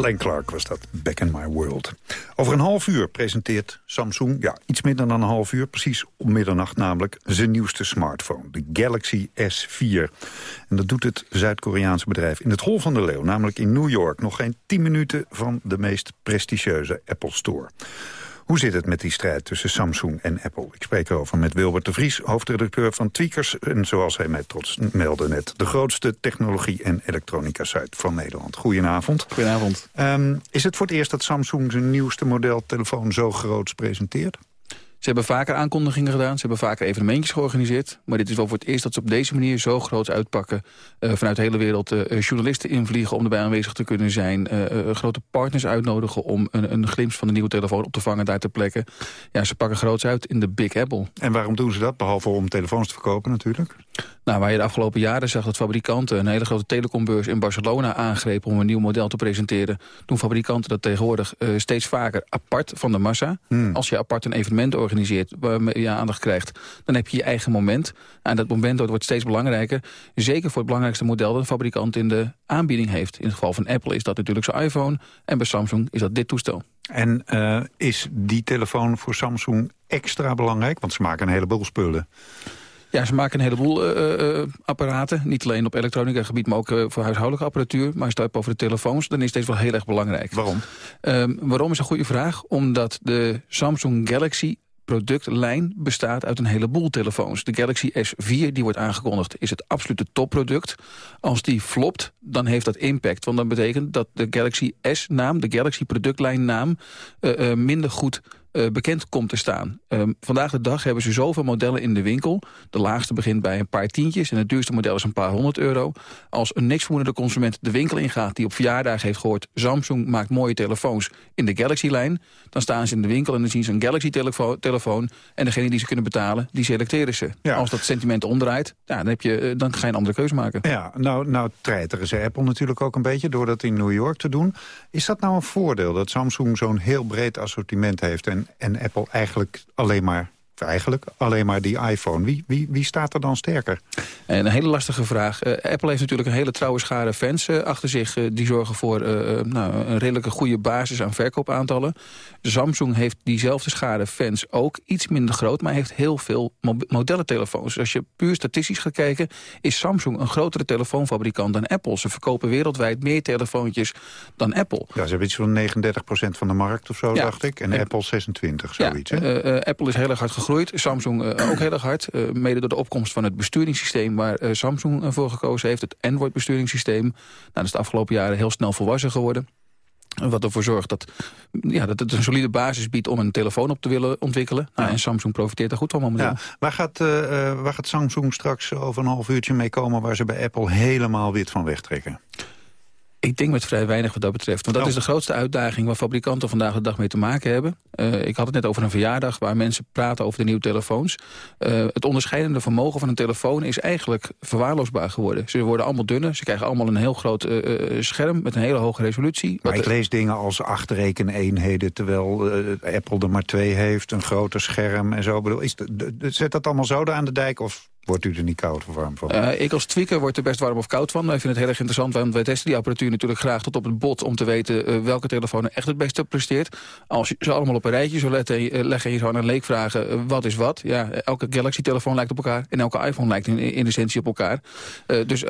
Alleen Clark was dat, Back in My World. Over een half uur presenteert Samsung, ja, iets minder dan een half uur... precies om middernacht namelijk, zijn nieuwste smartphone, de Galaxy S4. En dat doet het Zuid-Koreaanse bedrijf in het Hol van de Leeuw... namelijk in New York, nog geen tien minuten van de meest prestigieuze Apple Store. Hoe zit het met die strijd tussen Samsung en Apple? Ik spreek erover met Wilbert de Vries, hoofdredacteur van Tweakers... en zoals hij mij trots meldde net, de grootste technologie- en elektronica-site van Nederland. Goedenavond. Goedenavond. Ehm, is het voor het eerst dat Samsung zijn nieuwste model telefoon zo groots presenteert? Ze hebben vaker aankondigingen gedaan, ze hebben vaker evenementjes georganiseerd. Maar dit is wel voor het eerst dat ze op deze manier zo groot uitpakken. Uh, vanuit de hele wereld uh, journalisten invliegen om erbij aanwezig te kunnen zijn. Grote partners uitnodigen om een, een glimp van de nieuwe telefoon op te vangen daar te plekken. Ja, ze pakken groots uit in de Big Apple. En waarom doen ze dat? Behalve om telefoons te verkopen natuurlijk. Nou, waar je de afgelopen jaren zag dat fabrikanten een hele grote telecombeurs in Barcelona aangrepen om een nieuw model te presenteren, doen fabrikanten dat tegenwoordig uh, steeds vaker apart van de massa. Hmm. Als je apart een evenement organiseert waarmee je aandacht krijgt, dan heb je je eigen moment. En dat moment wordt steeds belangrijker. Zeker voor het belangrijkste model dat een fabrikant in de aanbieding heeft. In het geval van Apple is dat natuurlijk zijn iPhone en bij Samsung is dat dit toestel. En uh, is die telefoon voor Samsung extra belangrijk? Want ze maken een heleboel spullen. Ja, ze maken een heleboel uh, uh, apparaten. Niet alleen op elektronica gebied, maar ook uh, voor huishoudelijke apparatuur. Maar als je het hebt over de telefoons, dan is deze wel heel erg belangrijk. Waarom? Um, waarom is een goede vraag. Omdat de Samsung Galaxy productlijn bestaat uit een heleboel telefoons. De Galaxy S4, die wordt aangekondigd, is het absolute topproduct. Als die flopt, dan heeft dat impact. Want dat betekent dat de Galaxy S-naam, de Galaxy productlijnnaam... Uh, uh, minder goed uh, bekend komt te staan. Um, vandaag de dag hebben ze zoveel modellen in de winkel. De laagste begint bij een paar tientjes en het duurste model is een paar honderd euro. Als een niksvermoedende consument de winkel ingaat die op verjaardag heeft gehoord... Samsung maakt mooie telefoons in de Galaxy-lijn... dan staan ze in de winkel en dan zien ze een Galaxy-telefoon... en degene die ze kunnen betalen, die selecteren ze. Ja. Als dat sentiment omdraait, ja, dan, heb je, dan ga je een andere keuze maken. Ja, nou, nou treiteren ze Apple natuurlijk ook een beetje... door dat in New York te doen. Is dat nou een voordeel dat Samsung zo'n heel breed assortiment heeft... en en Apple eigenlijk alleen maar eigenlijk alleen maar die iPhone. Wie, wie, wie staat er dan sterker? En een hele lastige vraag. Uh, Apple heeft natuurlijk een hele trouwe schare fans uh, achter zich... Uh, die zorgen voor nou, een redelijke goede basis aan verkoopaantallen. Samsung heeft diezelfde schare fans ook. Iets minder groot, maar heeft heel veel mo modellentelefoons. Als je puur statistisch gaat kijken... is Samsung een grotere telefoonfabrikant dan Apple. Ze verkopen wereldwijd meer telefoontjes dan Apple. Ja, ze hebben iets van 39% van de markt of zo, ja. dacht ik. En, en Apple 26, zoiets. Ja, Apple is heel erg hard gegroeid gegroeid. Samsung uh, ook heel erg hard. Uh, mede door de opkomst van het besturingssysteem waar uh, Samsung voor gekozen heeft. Het Android besturingssysteem. Nou, dat is de afgelopen jaren heel snel volwassen geworden. Wat ervoor zorgt dat, ja, dat het een solide basis biedt om een telefoon op te willen ontwikkelen. Nou, en Samsung profiteert er goed van momenteel. Ja. Waar, gaat, uh, waar gaat Samsung straks over een half uurtje mee komen... waar ze bij Apple helemaal wit van wegtrekken? Ik denk met vrij weinig wat dat betreft. Want dat oh. is de grootste uitdaging waar fabrikanten vandaag de dag mee te maken hebben. Uh, ik had het net over een verjaardag waar mensen praten over de nieuwe telefoons. Uh, het onderscheidende vermogen van een telefoon is eigenlijk verwaarloosbaar geworden. Ze worden allemaal dunner, ze krijgen allemaal een heel groot uh, scherm met een hele hoge resolutie. Maar ik lees dingen als achterrekeneenheden, terwijl Apple er maar twee heeft. Een groter scherm en zo. Bedoel, is de, de, zet dat allemaal zoden aan de dijk of Wordt u er niet koud of warm van? Uh, ik als tweaker word er best warm of koud van. Wij vinden het heel erg interessant, want wij testen die apparatuur natuurlijk graag tot op het bot... om te weten uh, welke telefoon er echt het beste presteert. Als je ze allemaal op een rijtje zou letten, uh, leggen en je zou aan een leek vragen... wat is wat? Ja, elke Galaxy-telefoon lijkt op elkaar en elke iPhone lijkt in, in essentie op elkaar. dus,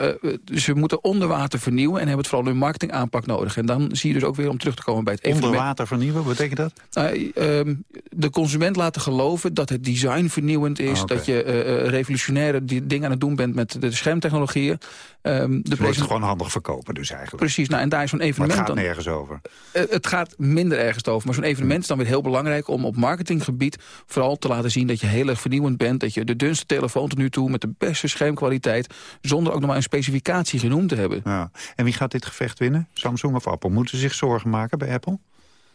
dus we moeten onder water vernieuwen en hebben het vooral een marketingaanpak nodig. En dan zie je dus ook weer om terug te komen bij het evenement. Onder water vernieuwen, wat betekent dat? Ehm, de consument laten geloven dat het design vernieuwend is, oh, okay. dat je revolutionaire dingen aan het doen bent met de schermtechnologieën. Um, de het gewoon handig verkopen dus eigenlijk. Precies, nou, en daar is zo'n evenement... Maar het gaat dan, nergens over. Uh, het gaat minder ergens over, maar zo'n evenement is dan weer heel belangrijk... om op marketinggebied vooral te laten zien dat je heel erg vernieuwend bent... dat je de dunste telefoon tot nu toe met de beste schermkwaliteit... zonder ook nog maar een specificatie genoemd te hebben. Ja. En wie gaat dit gevecht winnen? Samsung of Apple? Moeten ze zich zorgen maken bij Apple?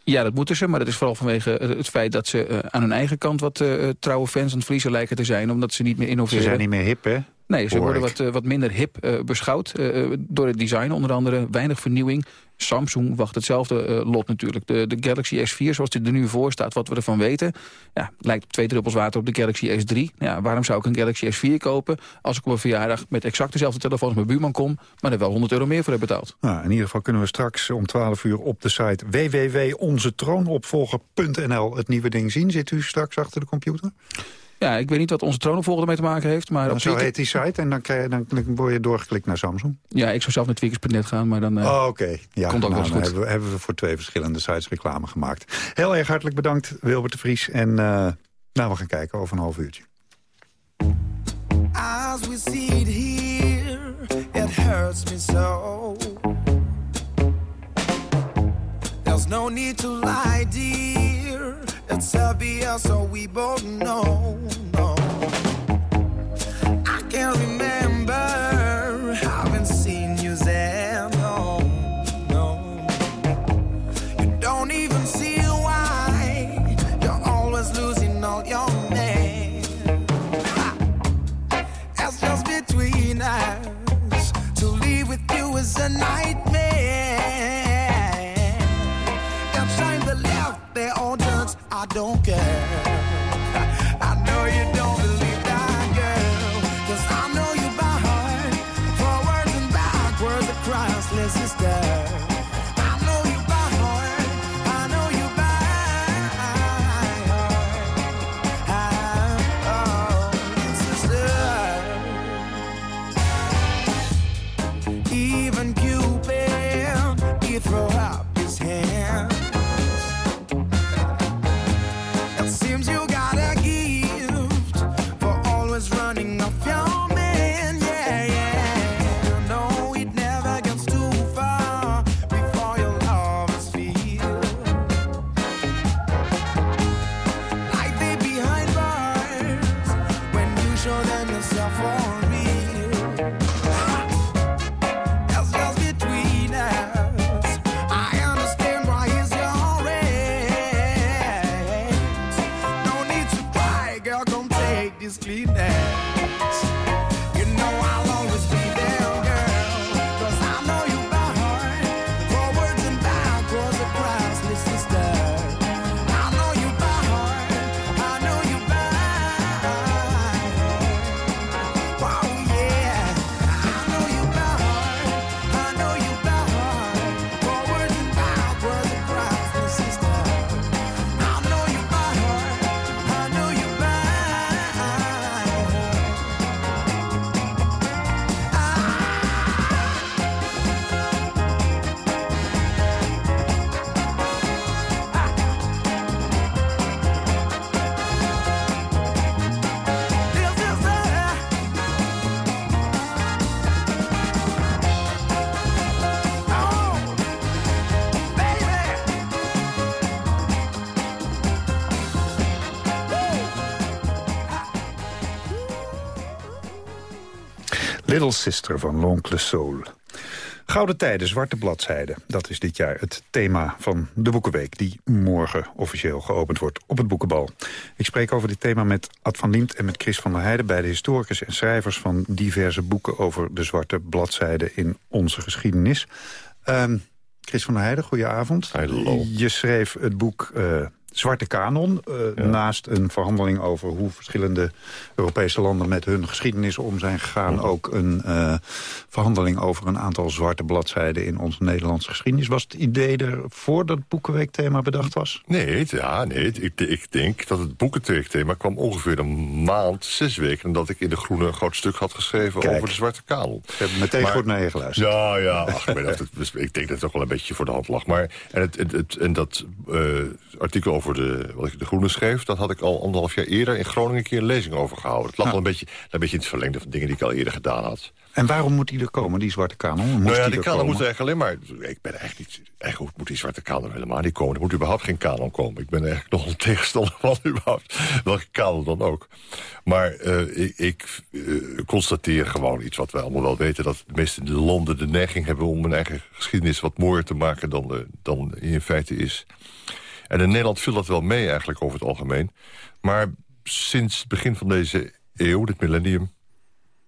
Ja, dat moeten ze, maar dat is vooral vanwege het feit dat ze uh, aan hun eigen kant wat uh, trouwe fans aan het verliezen lijken te zijn, omdat ze niet meer innoveren. Ze zijn niet meer hip, hè? Nee, ze worden wat, wat minder hip beschouwd door het design onder andere. Weinig vernieuwing, Samsung wacht hetzelfde eh, lot natuurlijk. De, de Galaxy S4, zoals die er nu voor staat, wat we ervan weten... Ja, lijkt op twee druppels water op de Galaxy S3. Ja, waarom zou ik een Galaxy S4 kopen als ik op een verjaardag... met exact dezelfde telefoon als mijn buurman kom... maar er wel 100 euro meer voor heb betaald? Nou, in ieder geval kunnen we straks om 12 uur op de site www.onzetroonopvolger.nl het nieuwe ding zien. Zit u straks achter de computer? Ja, ik weet niet wat onze troonopvolger ermee te maken heeft. Maar Dan op zo Twitter- heet die site en dan, krijg je, dan dan word je doorgeklikt naar Samsung. Ja, ik zou zelf naar tweakers.net gaan, maar dan... eh, Oh, Oké, ja, Komt ook nou, wel goed. Hebben, we, hebben we voor twee verschillende sites reclame gemaakt. Heel erg hartelijk bedankt, Wilbert de Vries. En eh, nou, we gaan kijken over een half uurtje. As we see it here, it hurts me so. There's no need to lie, dear. It's obvious, so we both know. No. I can't remember having seen you there. No, no. You don't even see why you're always losing all your men. It's just between us. To live with you is a nightmare. I don't care. Little Sister van L'Oncle Soul. Gouden tijden, zwarte bladzijden. Dat is dit jaar het thema van de Boekenweek... die morgen officieel geopend wordt op het Boekenbal. Ik spreek over dit thema met Ad van Liemt en met Chris van der Heijden... beide historicus en schrijvers van diverse boeken... over de zwarte bladzijden in onze geschiedenis. Ehm, Chris van der Heijden, goedenavond. Je schreef het boek eh, Zwarte Kanon... eh, naast een verhandeling over hoe verschillende Europese landen... met hun geschiedenis om zijn gegaan. Ook een eh, verhandeling over een aantal zwarte bladzijden... in onze Nederlandse geschiedenis. Was het idee er voordat het Boekenweekthema bedacht was? Nee, ja, nee ik, ik denk dat het boekenthema kwam ongeveer een maand, zes weken... nadat ik in De Groene een groot stuk had geschreven Kijk. over de Zwarte Kanon. Ik heb meteen Maar- goed naar je geluisterd. Ja, ja, ach, ik, dat ik denk dat het ook wel een beetje voor de hand lag. Maar, en, het, het, het- en dat eh, artikel over de, wat ik De Groene schreef... dat had ik al anderhalf jaar eerder in Groningen een keer een lezing over gehouden. Het lag wel een beetje, een beetje in het verlengde van dingen die ik al eerder gedaan had. En waarom moet die er komen, die zwarte kanon? Moest nou ja, die die kanon moet eigenlijk alleen maar... Ik ben eigenlijk niet... Eigenlijk moet die zwarte kanon helemaal niet komen. Er moet überhaupt geen kanon komen. Ik ben eigenlijk nog een tegenstander van überhaupt. Welke kanon dan ook. Maar eh, ik, ik eh, constateer gewoon iets wat wij allemaal wel weten... dat de meeste landen de neiging hebben om hun eigen geschiedenis... wat mooier te maken dan, dan in feite is. En in Nederland viel dat wel mee eigenlijk over het algemeen. Maar sinds het begin van deze eeuw, dit millennium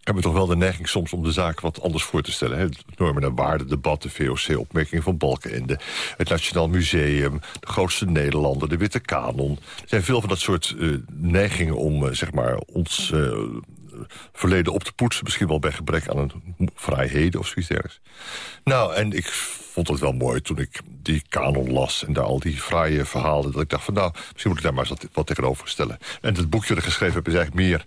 hebben toch wel de neiging soms om de zaak wat anders voor te stellen. Hè? Het normen- en waardendebat, de VOC-opmerking van Balkenende... het Nationaal Museum, de grootste Nederlander, de Witte Kanon. Er zijn veel van dat soort eh, neigingen om eh, zeg maar, ons eh, verleden op te poetsen. Misschien wel bij gebrek aan een vrijheden of zoiets dergelijks. Nou, en ik vond het wel mooi toen ik die kanon las... en daar al die fraaie verhalen, dat ik dacht van... nou, misschien moet ik daar maar eens wat, wat tegenover stellen. En het boekje dat ik geschreven heb is eigenlijk meer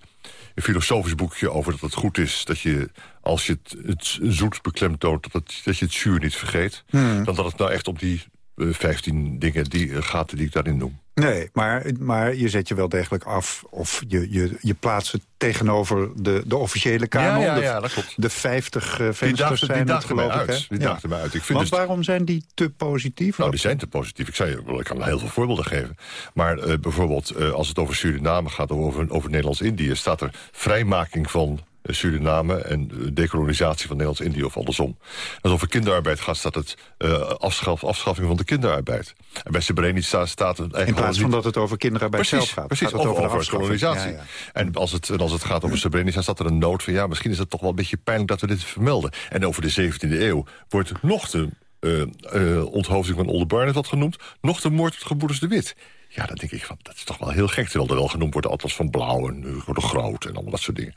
een filosofisch boekje over dat het goed is... dat je, als je het, het zoet beklemtoont, dat, het, dat je het zuur niet vergeet... Hmm. dan dat het nou echt om die 15 dingen die, eh, gaat die ik daarin noem. Nee, maar, maar je zet je wel degelijk af... of je, je, je plaatst het tegenover de, de officiële kanon. Ja, ja, de, ja, dat klopt. De 50 uh, Die vensters zijn die het, mij geloof ik. uit. Die daagden mij uit. Ik vind Want dus- waarom zijn die te positief? Nou, die zijn te positief. Ik, zei, ik kan heel veel voorbeelden geven. Maar eh, bijvoorbeeld eh, als het over Suriname gaat... of over, over Nederlands-Indië... staat er vrijmaking van eh, Suriname... en eh, dekolonisatie van Nederlands-Indië of andersom. Als over kinderarbeid gaat, staat het eh, afschaf, afschaffing van de kinderarbeid. En bij Srebrenica staat het eigenlijk... In plaats van dat het over kinderarbeid Precies, zelf gaat. precies gaat het over, over, kolonisatie. Ja, ja. En, als het, en als het gaat over Srebrenica staat er een noot van... ja, misschien is het toch wel een beetje pijnlijk dat we dit vermelden. En over de 17e eeuw wordt nog de eh eh, onthoofding van Olde Barnet wat genoemd... nog de moord op de gebroeders de Wit. Ja, dan denk ik van, dat is toch wel heel gek... terwijl er wel genoemd wordt Atlas van Blauw en Hugo de Groot... en allemaal dat soort dingen.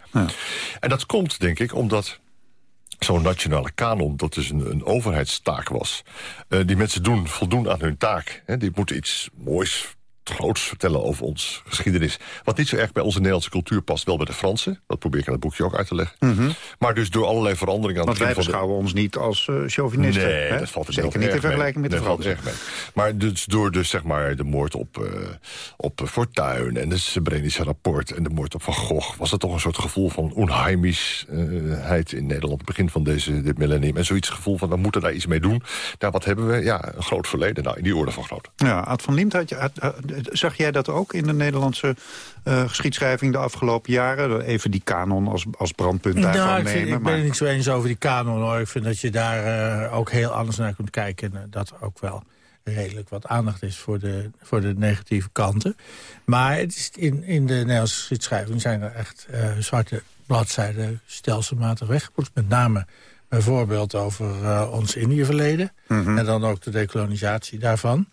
En dat komt, denk ik, omdat zo'n nationale kanon, dat dus een, een overheidstaak was. Eh, die mensen doen, voldoen aan hun taak. Hè. Die moeten iets moois, groots vertellen over ons geschiedenis. Wat niet zo erg bij onze Nederlandse cultuur past, wel bij de Fransen. Dat probeer ik in het boekje ook uit te leggen. Mhm. Maar dus door allerlei veranderingen aan Want het wij de- beschouwen ons niet als eh chauvinisten. Nee, hè? dat valt er Zeker wel niet in erg vergelijking met de Nee, valt Fransen. Maar dus door dus, zeg maar, de moord op, eh op Fortuyn en de Srebrenische rapport... en de moord op Van Gogh... was er toch een soort gevoel van onheimischheid in Nederland... het begin van deze, dit millennium. En zoiets gevoel van, we moeten daar iets mee doen. Nou, wat hebben we? Ja, een groot verleden. Nou, in die orde van groot. Ja, Ad van Liemt, had je, zag jij dat ook in de Nederlandse eh, geschiedschrijving de afgelopen jaren? Even die kanon als, als brandpunt daarvan Nou, ik, vind- nemen. ik ben het niet zo eens over die kanon hoor. Ik vind dat je daar eh, ook heel anders naar kunt kijken. En eh, dat er ook wel redelijk wat aandacht is voor de, voor de negatieve kanten. Maar het is in, in de Nederlandse geschiedschrijving zijn er echt zwarte bladzijden stelselmatig weggepoetst. Met name bijvoorbeeld over ons Indië-verleden. Mhm. En dan ook de dekolonisatie daarvan.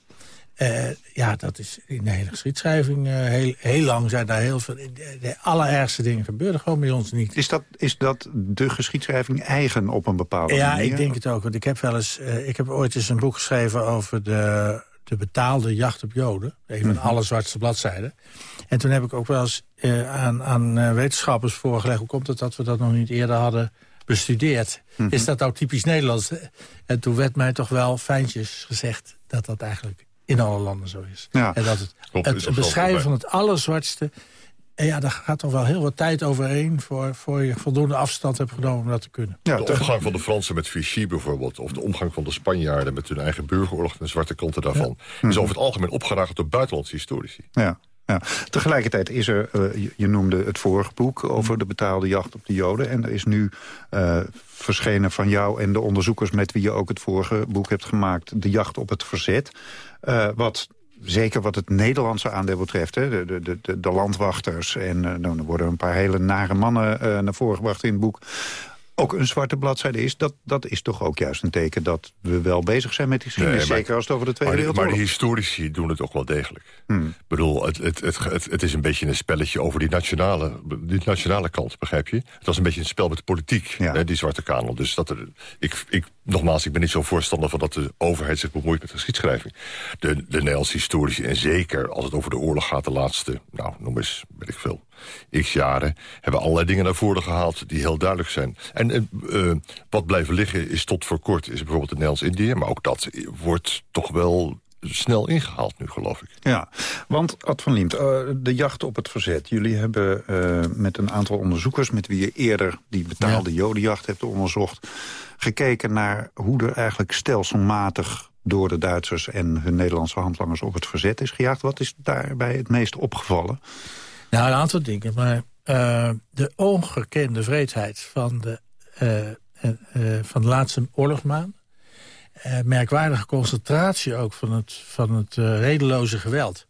Eh, ja, dat is in de hele geschiedschrijving eh, heel, heel lang zijn daar heel veel... De, de allerergste dingen gebeurden gewoon bij ons niet. Is dat, is dat de geschiedschrijving eigen op een bepaalde Ja, manier? ik denk het ook. Want ik heb wel eens, eh, ik heb ooit eens een boek geschreven over de, de betaalde jacht op Joden. Een van de Mhm. allerzwartste bladzijden. En toen heb ik ook wel eens aan, aan wetenschappers voorgelegd... hoe komt het dat we dat nog niet eerder hadden bestudeerd? Mhm. Is dat nou typisch Nederlands? En toen werd mij toch wel fijntjes gezegd dat dat eigenlijk in alle landen zo is. Ja. En dat het, Klopt, het beschrijven van het allerzwartste... En ja, daar gaat toch wel heel wat tijd overheen... voor, voor je voldoende afstand hebt genomen om dat te kunnen. de omgang van de Fransen met Vichy bijvoorbeeld... of de omgang van de Spanjaarden met hun eigen burgeroorlog... en de zwarte kanten daarvan... is over het algemeen opgerakeld door buitenlandse historici. Ja. Ja. Tegelijkertijd is er, eh, je, noemde het vorige boek over de betaalde jacht op de Joden. En er is nu eh, verschenen van jou en de onderzoekers met wie je ook het vorige boek hebt gemaakt. De jacht op het verzet. Eh, wat zeker wat het Nederlandse aandeel betreft, hè, de, de, de- de, landwachters. En nou, er worden een paar hele nare mannen naar voren gebracht in het boek. Ook een zwarte bladzijde is, dat, dat is toch ook juist een teken dat we wel bezig zijn met die geschiedenis. Nee, maar- zeker als het over de Tweede maar, de- maar Wereldoorlog de historici doen het ook wel degelijk. Hmm. Ik bedoel, het, het, het, het, is een beetje een spelletje over die nationale, die nationale kant, begrijp je? Het was een beetje een spel met de politiek, hè, die zwarte kanon. Dus dat er, ik, ik, nogmaals, ik ben niet zo voorstander van dat de overheid zich bemoeit met geschiedschrijving. De, de Nederlandse historici, en zeker als het over de oorlog gaat, de laatste, nou, noem eens, weet ik veel, x jaren, hebben allerlei dingen naar voren gehaald die heel duidelijk zijn. En eh, eh, wat blijven liggen is tot voor kort, is bijvoorbeeld het Nederlands-Indië, maar ook dat wordt toch wel snel ingehaald nu, geloof ik. Ja, want Ad van Liemt, eh, de jacht op het verzet. Jullie hebben met een aantal onderzoekers... met wie je eerder die betaalde jodenjacht hebt onderzocht... gekeken naar hoe er eigenlijk stelselmatig door de Duitsers... en hun Nederlandse handlangers op het verzet is gejaagd. Wat is daarbij het meest opgevallen? Nou, een aantal dingen. Maar eh, de ongekende vreedheid van de, eh, eh, van de laatste oorlogsmaand... eh, merkwaardige concentratie ook van het, van het redeloze geweld...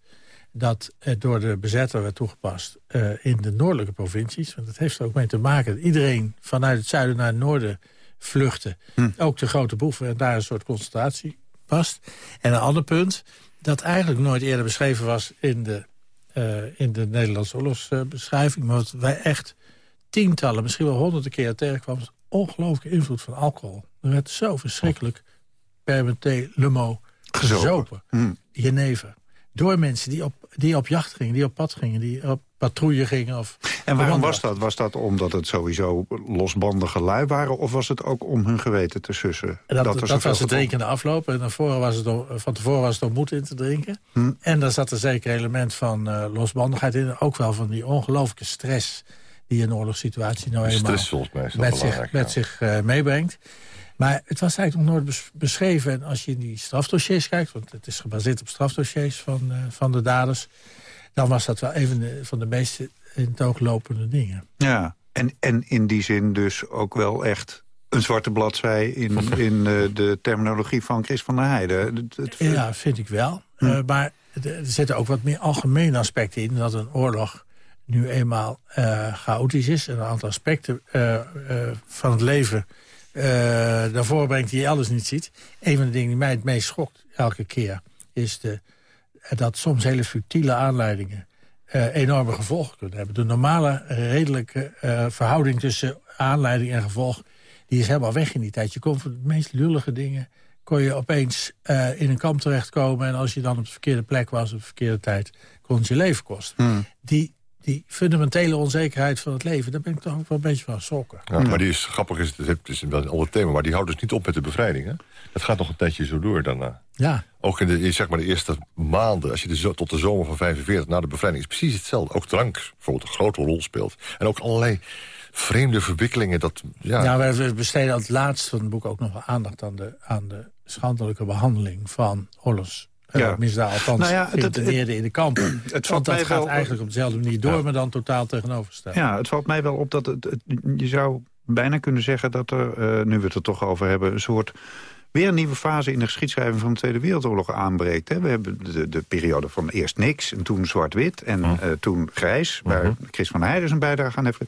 dat door de bezetter werd toegepast in de noordelijke provincies. Want dat heeft er ook mee te maken dat iedereen vanuit het zuiden naar het noorden vluchtte. Ook de grote boeven en daar een soort concentratie past. En een ander punt dat eigenlijk nooit eerder beschreven was in de, in de Nederlandse oorlogsbeschrijving. maar wat wij echt tientallen, misschien wel honderden keer tegenkwamen... was ongelooflijke invloed van alcohol. Er werd zo verschrikkelijk permanent Le Mans gezopen. Jenever. Door mensen die op, die op jacht gingen, die op pad gingen, die op patrouille gingen. Of En waarom was dat? Was dat omdat het sowieso losbandige lui waren... of was het ook om hun geweten te sussen? En dat, was het gedronken- drinkende afloop. En daarvoor was het om- van tevoren was het om moed in te drinken. Hm. En daar zat een zeker element van eh, losbandigheid in. Ook wel van die ongelooflijke stress die een oorlogssituatie nou Die eenmaal stress volgens mij is wel met zich, met ja. zich eh, meebrengt. Maar het was eigenlijk nog nooit bes- beschreven. En als je in die strafdossiers kijkt, want het is gebaseerd op strafdossiers van, eh, van de daders... dan was dat wel een de- van de meest in het oog lopende dingen. Ja, en, en in die zin dus ook wel echt een zwarte bladzij... in, in eh, de terminologie van Chris van der Heijden. Ja, vind ik wel. Hm. Eh, maar er zitten ook wat meer algemene aspecten in... dat een oorlog nu eenmaal eh, chaotisch is... en een aantal aspecten van het leven voren brengt... die je elders niet ziet. Een van de dingen die mij het meest schokt elke keer... is de, dat soms hele futiele aanleidingen... eh, enorme gevolgen kunnen hebben. De normale, redelijke eh, verhouding tussen aanleiding en gevolg... die is helemaal weg in die tijd. Je komt voor de meest lullige dingen kon je opeens eh, in een kamp terechtkomen... en als je dan op de verkeerde plek was, op de verkeerde tijd... kon het je leven kosten. Die, die fundamentele onzekerheid van het leven... daar ben ik toch ook wel een beetje van geschrokken. Ja, Maar die is grappig, is, het is wel een ander thema... maar die houdt dus niet op met de bevrijding. Hè? Dat gaat nog een tijdje zo door daarna. Ja. Ook in de, zeg maar, de eerste maanden, als je de, tot de zomer van 45... na de bevrijding is precies hetzelfde. Ook drank bijvoorbeeld een grote rol speelt. En ook allerlei vreemde verwikkelingen. Dat, ja, Nou, wij- we besteden aan het laatst van het boek ook nog wel aandacht... aan de, aan de schandelijke behandeling van oorlogs... Ja. misdaad, althans Nou ja, dat- in de kampen. Het Want valt dat mij gaat wel- eigenlijk op dezelfde manier door... maar dan totaal tegenovergesteld. Ja, het valt mij wel op dat het, het- je zou bijna kunnen zeggen dat er, eh, nu we het er toch over hebben... een soort weer een nieuwe fase in de geschiedschrijving van de Tweede Wereldoorlog aanbreekt. Hè. We hebben de, de periode van eerst niks en toen zwart-wit en eh, toen grijs... waar Chris van Heijden zijn bijdrage aan heeft.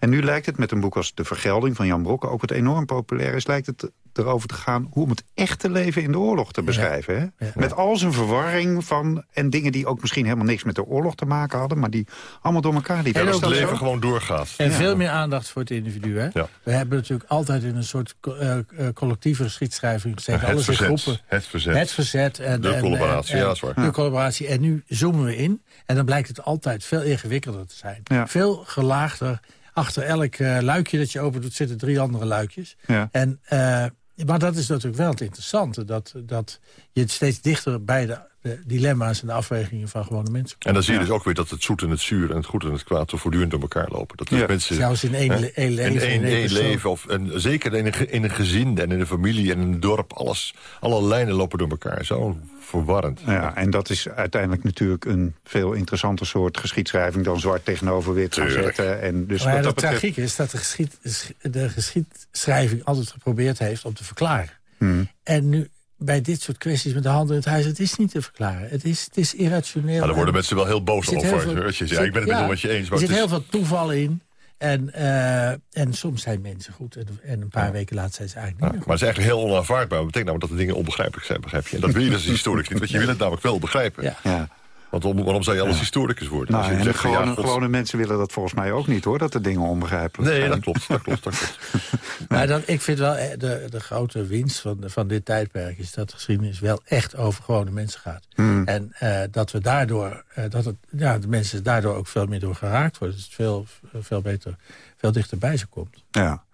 En nu lijkt het met een boek als De Vergelding van Jan Brokke... ook wat enorm populair is, lijkt het erover te gaan... hoe om het echte leven in de oorlog te beschrijven. Hè? Met al zijn verwarring van... en dingen die ook misschien helemaal niks met de oorlog te maken hadden... maar die allemaal door elkaar liepen. En dat het zo? leven gewoon doorgaat. En Ja. veel meer aandacht voor het individu. Hè? We hebben natuurlijk altijd in een soort co- eh, eh, collectieve geschiedschrijving gezeten. Het Alles in verzet. groepen. Het verzet. Het verzet. En, De en- collaboratie, en- ja, is waar. De Ja. collaboratie. En nu zoomen we in. En dan blijkt het altijd veel ingewikkelder te zijn. Veel gelaagder. Achter elk eh, luikje dat je open doet zitten drie andere luikjes. Ja. En, eh, maar dat is natuurlijk wel het interessante. Dat, dat je steeds dichter bij de, de dilemma's en de afwegingen van gewone mensen. En dan zie je dus ook weer dat het zoet en het zuur en het goed en het kwaad... zo voortdurend door elkaar lopen. Dat dus Ja. mensen, Zelfs in één hè, le- één leven, In één, één leven. Of, en zeker in een, in een gezin en in een familie en in een dorp. Alles, alle lijnen lopen door elkaar. Zo verwarrend. Ja, en dat is uiteindelijk natuurlijk een veel interessanter soort geschiedschrijving... dan zwart tegenover wit gaan zetten. En dus maar wat de dat betreft... tragiek is dat de, geschied, de geschiedschrijving altijd geprobeerd heeft om te verklaren. Hmm. En nu bij dit soort kwesties met de handen in het huis, het is niet te verklaren. Het is, het is irrationeel. Maar dan worden En mensen wel heel boos er over. heel veel- Als je zit- ja, ik ben het ja, met je eens. Er zit is- heel veel toeval in. En, eh, en soms zijn mensen goed. En, en een paar weken later zijn ze eigenlijk niet Maar het is eigenlijk heel onaanvaardbaar. Dat betekent namelijk dat de dingen onbegrijpelijk zijn, begrijp je? En dat wil je als historicus niet, want je wil het namelijk wel begrijpen. Ja. Want waarom, waarom zou je alles historicus worden? Nou, en zegt, gewone, ja, God- gewone mensen willen dat volgens mij ook niet, hoor. Dat de dingen onbegrijpelijk Nee, zijn. dat klopt, dat klopt, dat klopt. Maar dan, ik vind wel eh, de, de grote winst van, van dit tijdperk... is dat de geschiedenis wel echt over gewone mensen gaat. Hmm. En eh, dat we daardoor, eh, dat het, ja, de mensen daardoor ook veel meer door geraakt worden. Dus het veel, veel beter, veel dichter bij ze komt. Ja.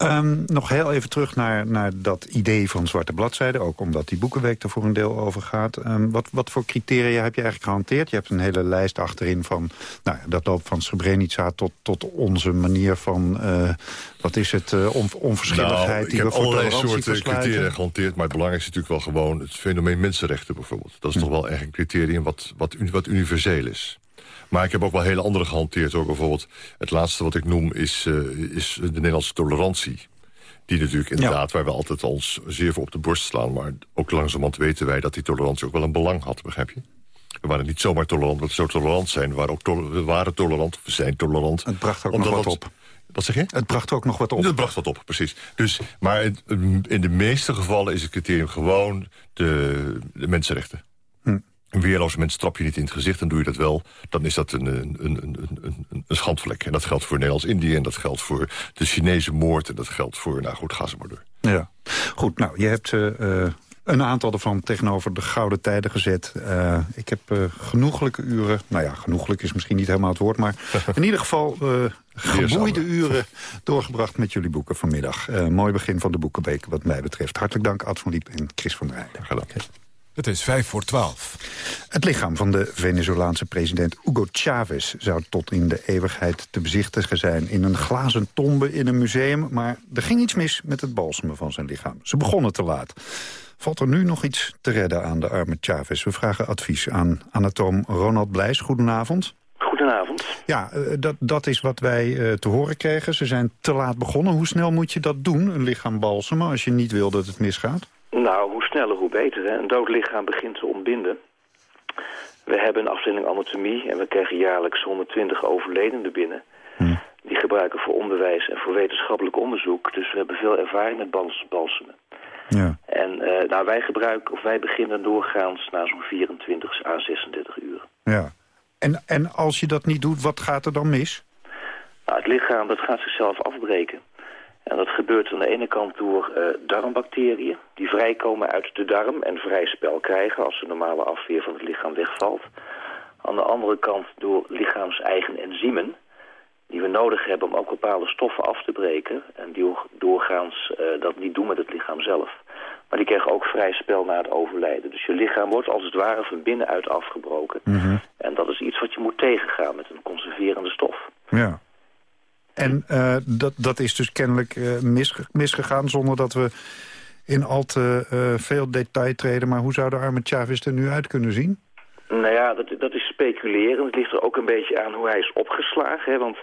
Ehm, nog heel even terug naar, naar dat idee van Zwarte Bladzijde. Ook omdat die Boekenweek er voor een deel over gaat. Ehm, wat, wat voor criteria heb je eigenlijk gehanteerd? Je hebt een hele lijst achterin van... Nou, ja, dat loopt van Srebrenica tot, tot onze manier van... eh, wat is het, on, onverschilligheid Nou, die we voor allerlei soorten versluiten? criteria gehanteerd. Maar het belangrijkste is natuurlijk wel gewoon het fenomeen mensenrechten bijvoorbeeld. Dat is Hm. toch wel echt een criterium wat, wat universeel is. Maar ik heb ook wel hele andere gehanteerd. Ook bijvoorbeeld het laatste wat ik noem is, eh, is de Nederlandse tolerantie. Die natuurlijk inderdaad, waar we altijd ons zeer voor op de borst slaan. Maar ook langzamerhand weten wij dat die tolerantie ook wel een belang had, begrijp je? We waren niet zomaar tolerant, we zo tolerant zijn. We waren, ook we waren tolerant, we zijn tolerant. Het bracht ook Omdat nog wat op. Wat zeg je? Het bracht ook nog wat op. Het bracht wat op, precies. Dus, maar in, in de meeste gevallen is het criterium gewoon de, de mensenrechten. Hm. Een weerloze mens trap je niet in het gezicht en doe je dat wel... dan is dat een, een, een, een, een, schandvlek. En dat geldt voor Nederlands-Indië en dat geldt voor de Chinese moord... en dat geldt voor, nou goed, ga ze maar door. Ja, goed. Nou, je hebt eh, een aantal ervan tegenover de gouden tijden gezet. Eh, ik heb eh, genoeglijke uren... Nou ja, genoeglijk is misschien niet helemaal het woord... maar in ieder geval geboeide uren doorgebracht met jullie boeken vanmiddag. Mooi begin van de Boekenweek wat mij betreft. Hartelijk dank Ad van Liep en Chris van der Heijden. Het is vijf voor twaalf. Het lichaam van de Venezolaanse president Hugo Chavez... zou tot in de eeuwigheid te bezichtigen zijn in een glazen tombe in een museum. Maar er ging iets mis met het balsemen van zijn lichaam. Ze begonnen te laat. Valt er nu nog iets te redden aan de arme Chavez? We vragen advies aan anatoom Ronald Blijs. Goedenavond. Goedenavond. Ja, eh, dat, dat is wat wij eh, te horen kregen. Ze zijn te laat begonnen. Hoe snel moet je dat doen, een lichaam balsemen... als je niet wil dat het misgaat? Nou, hoe sneller, hoe beter. Hè? Een dood lichaam begint te ontbinden. We hebben een afdeling anatomie en we krijgen jaarlijks 120 overledenden binnen. Die gebruiken voor onderwijs en voor wetenschappelijk onderzoek. Dus we hebben veel ervaring met bals balsemen. Ja. En eh, nou, wij gebruiken, of wij beginnen doorgaans na zo'n 24 à 36 uur. Ja. En, en als je dat niet doet, wat gaat er dan mis? Nou, het lichaam dat gaat zichzelf afbreken. En dat gebeurt aan de ene kant door eh, darmbacteriën... die vrijkomen uit de darm en vrij spel krijgen... als de normale afweer van het lichaam wegvalt. Aan de andere kant door lichaams-eigen enzymen... die we nodig hebben om ook bepaalde stoffen af te breken... en die doorgaans eh, dat niet doen met het lichaam zelf. Maar die krijgen ook vrij spel na het overlijden. Dus je lichaam wordt als het ware van binnenuit afgebroken. En dat is iets wat je moet tegengaan met een conserverende stof. Ja. En eh, dat, dat is dus kennelijk eh, misge- misgegaan zonder dat we in al te eh, veel detail treden. Maar hoe zou de arme Chavez er nu uit kunnen zien? Nou ja, dat, dat is speculeren. Het ligt er ook een beetje aan hoe hij is opgeslagen. Hè? Want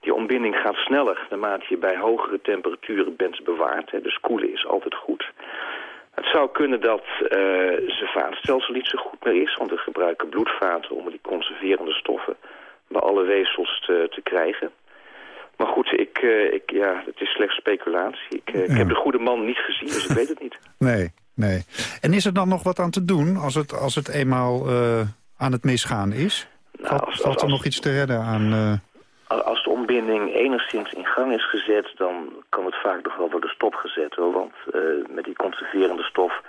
die ontbinding gaat sneller naarmate je bij hogere temperaturen bent bewaard. Hè? Dus koelen is altijd goed. Het zou kunnen dat zijn vaatstelsel niet zo goed meer is. Want we gebruiken bloedvaten om die conserverende stoffen bij alle weefsels te, te krijgen. Maar goed, ik, eh, ik, ja, het is slechts speculatie. Ik, eh, ik heb de goede man niet gezien, dus ik weet het niet. Nee, nee. En is er dan nog wat aan te doen als het, als het eenmaal eh, aan het misgaan is? als- valt er nog iets te redden aan... Als de ontbinding enigszins in gang is gezet, dan kan het vaak nog wel worden stopgezet. Hoor. Want met die conserverende stof,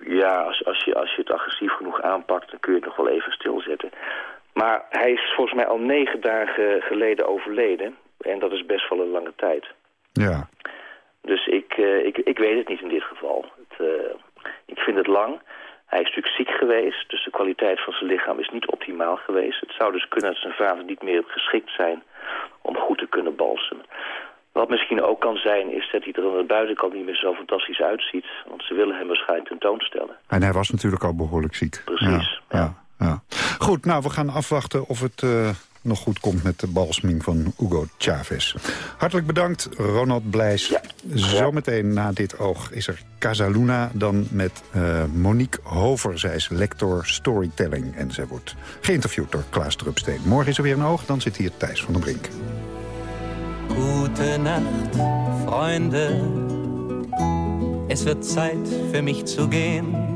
ja, als, als, je, als je het agressief genoeg aanpakt, dan kun je het nog wel even stilzetten. Maar hij is volgens mij al negen dagen geleden overleden. En dat is best wel een lange tijd. ja. Dus ik, eh, ik, ik weet het niet in dit geval. Het, eh, ik vind het lang. Hij is natuurlijk ziek geweest, dus de kwaliteit van zijn lichaam is niet optimaal geweest. Het zou dus kunnen dat zijn vaten niet meer geschikt zijn om goed te kunnen balsemen. Wat misschien ook kan zijn, is dat hij er aan de buitenkant niet meer zo fantastisch uitziet. Want ze willen hem waarschijnlijk tentoonstellen. En hij was natuurlijk al behoorlijk ziek. Precies, Ja, ja. ja. Goed, nou, we gaan afwachten of het eh, nog goed komt met de balseming van Hugo Chavez. Hartelijk bedankt, Ronald Blijs. Zometeen na dit oog is er Casaluna dan met eh, Monique Hover. Zij is lector storytelling en zij wordt geïnterviewd door Klaas Drupsteen. Morgen is er weer een oog, dan zit hier Thijs van der Brink. Gute Nacht, Freunde. Es wird Zeit für mich zu gehen.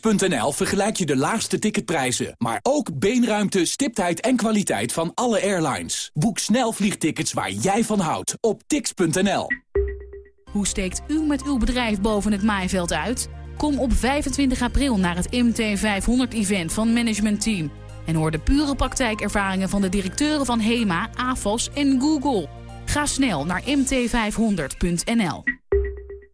tix.nl vergelijk je de laagste ticketprijzen, maar ook beenruimte, stiptheid en kwaliteit van alle airlines. Boek snel vliegtickets waar jij van houdt op tix.nl. Hoe steekt u met uw bedrijf boven het maaiveld uit? Kom op 25 april naar het MT500-event van Management Team. En hoor de pure praktijkervaringen van de directeuren van HEMA, AFOS en Google. Ga snel naar mt500.nl.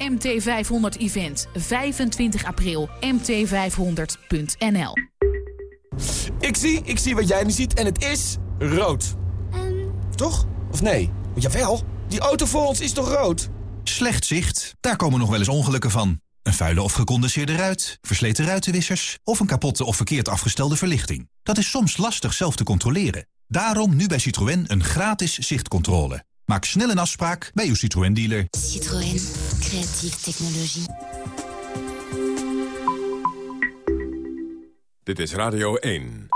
MT500 Event, 25 april, mt500.nl. Ik zie, ik zie wat jij nu ziet en het is rood. Toch? Of nee? Jawel, die auto voor ons is toch rood? Slecht zicht, daar komen nog wel eens ongelukken van. Een vuile of gecondenseerde ruit, versleten ruitenwissers... of een kapotte of verkeerd afgestelde verlichting. Dat is soms lastig zelf te controleren. Daarom nu bij Citroën een gratis zichtcontrole. Maak snel een afspraak bij uw Citroën-dealer. Citroën. Creatieve technologie. Dit is Radio 1.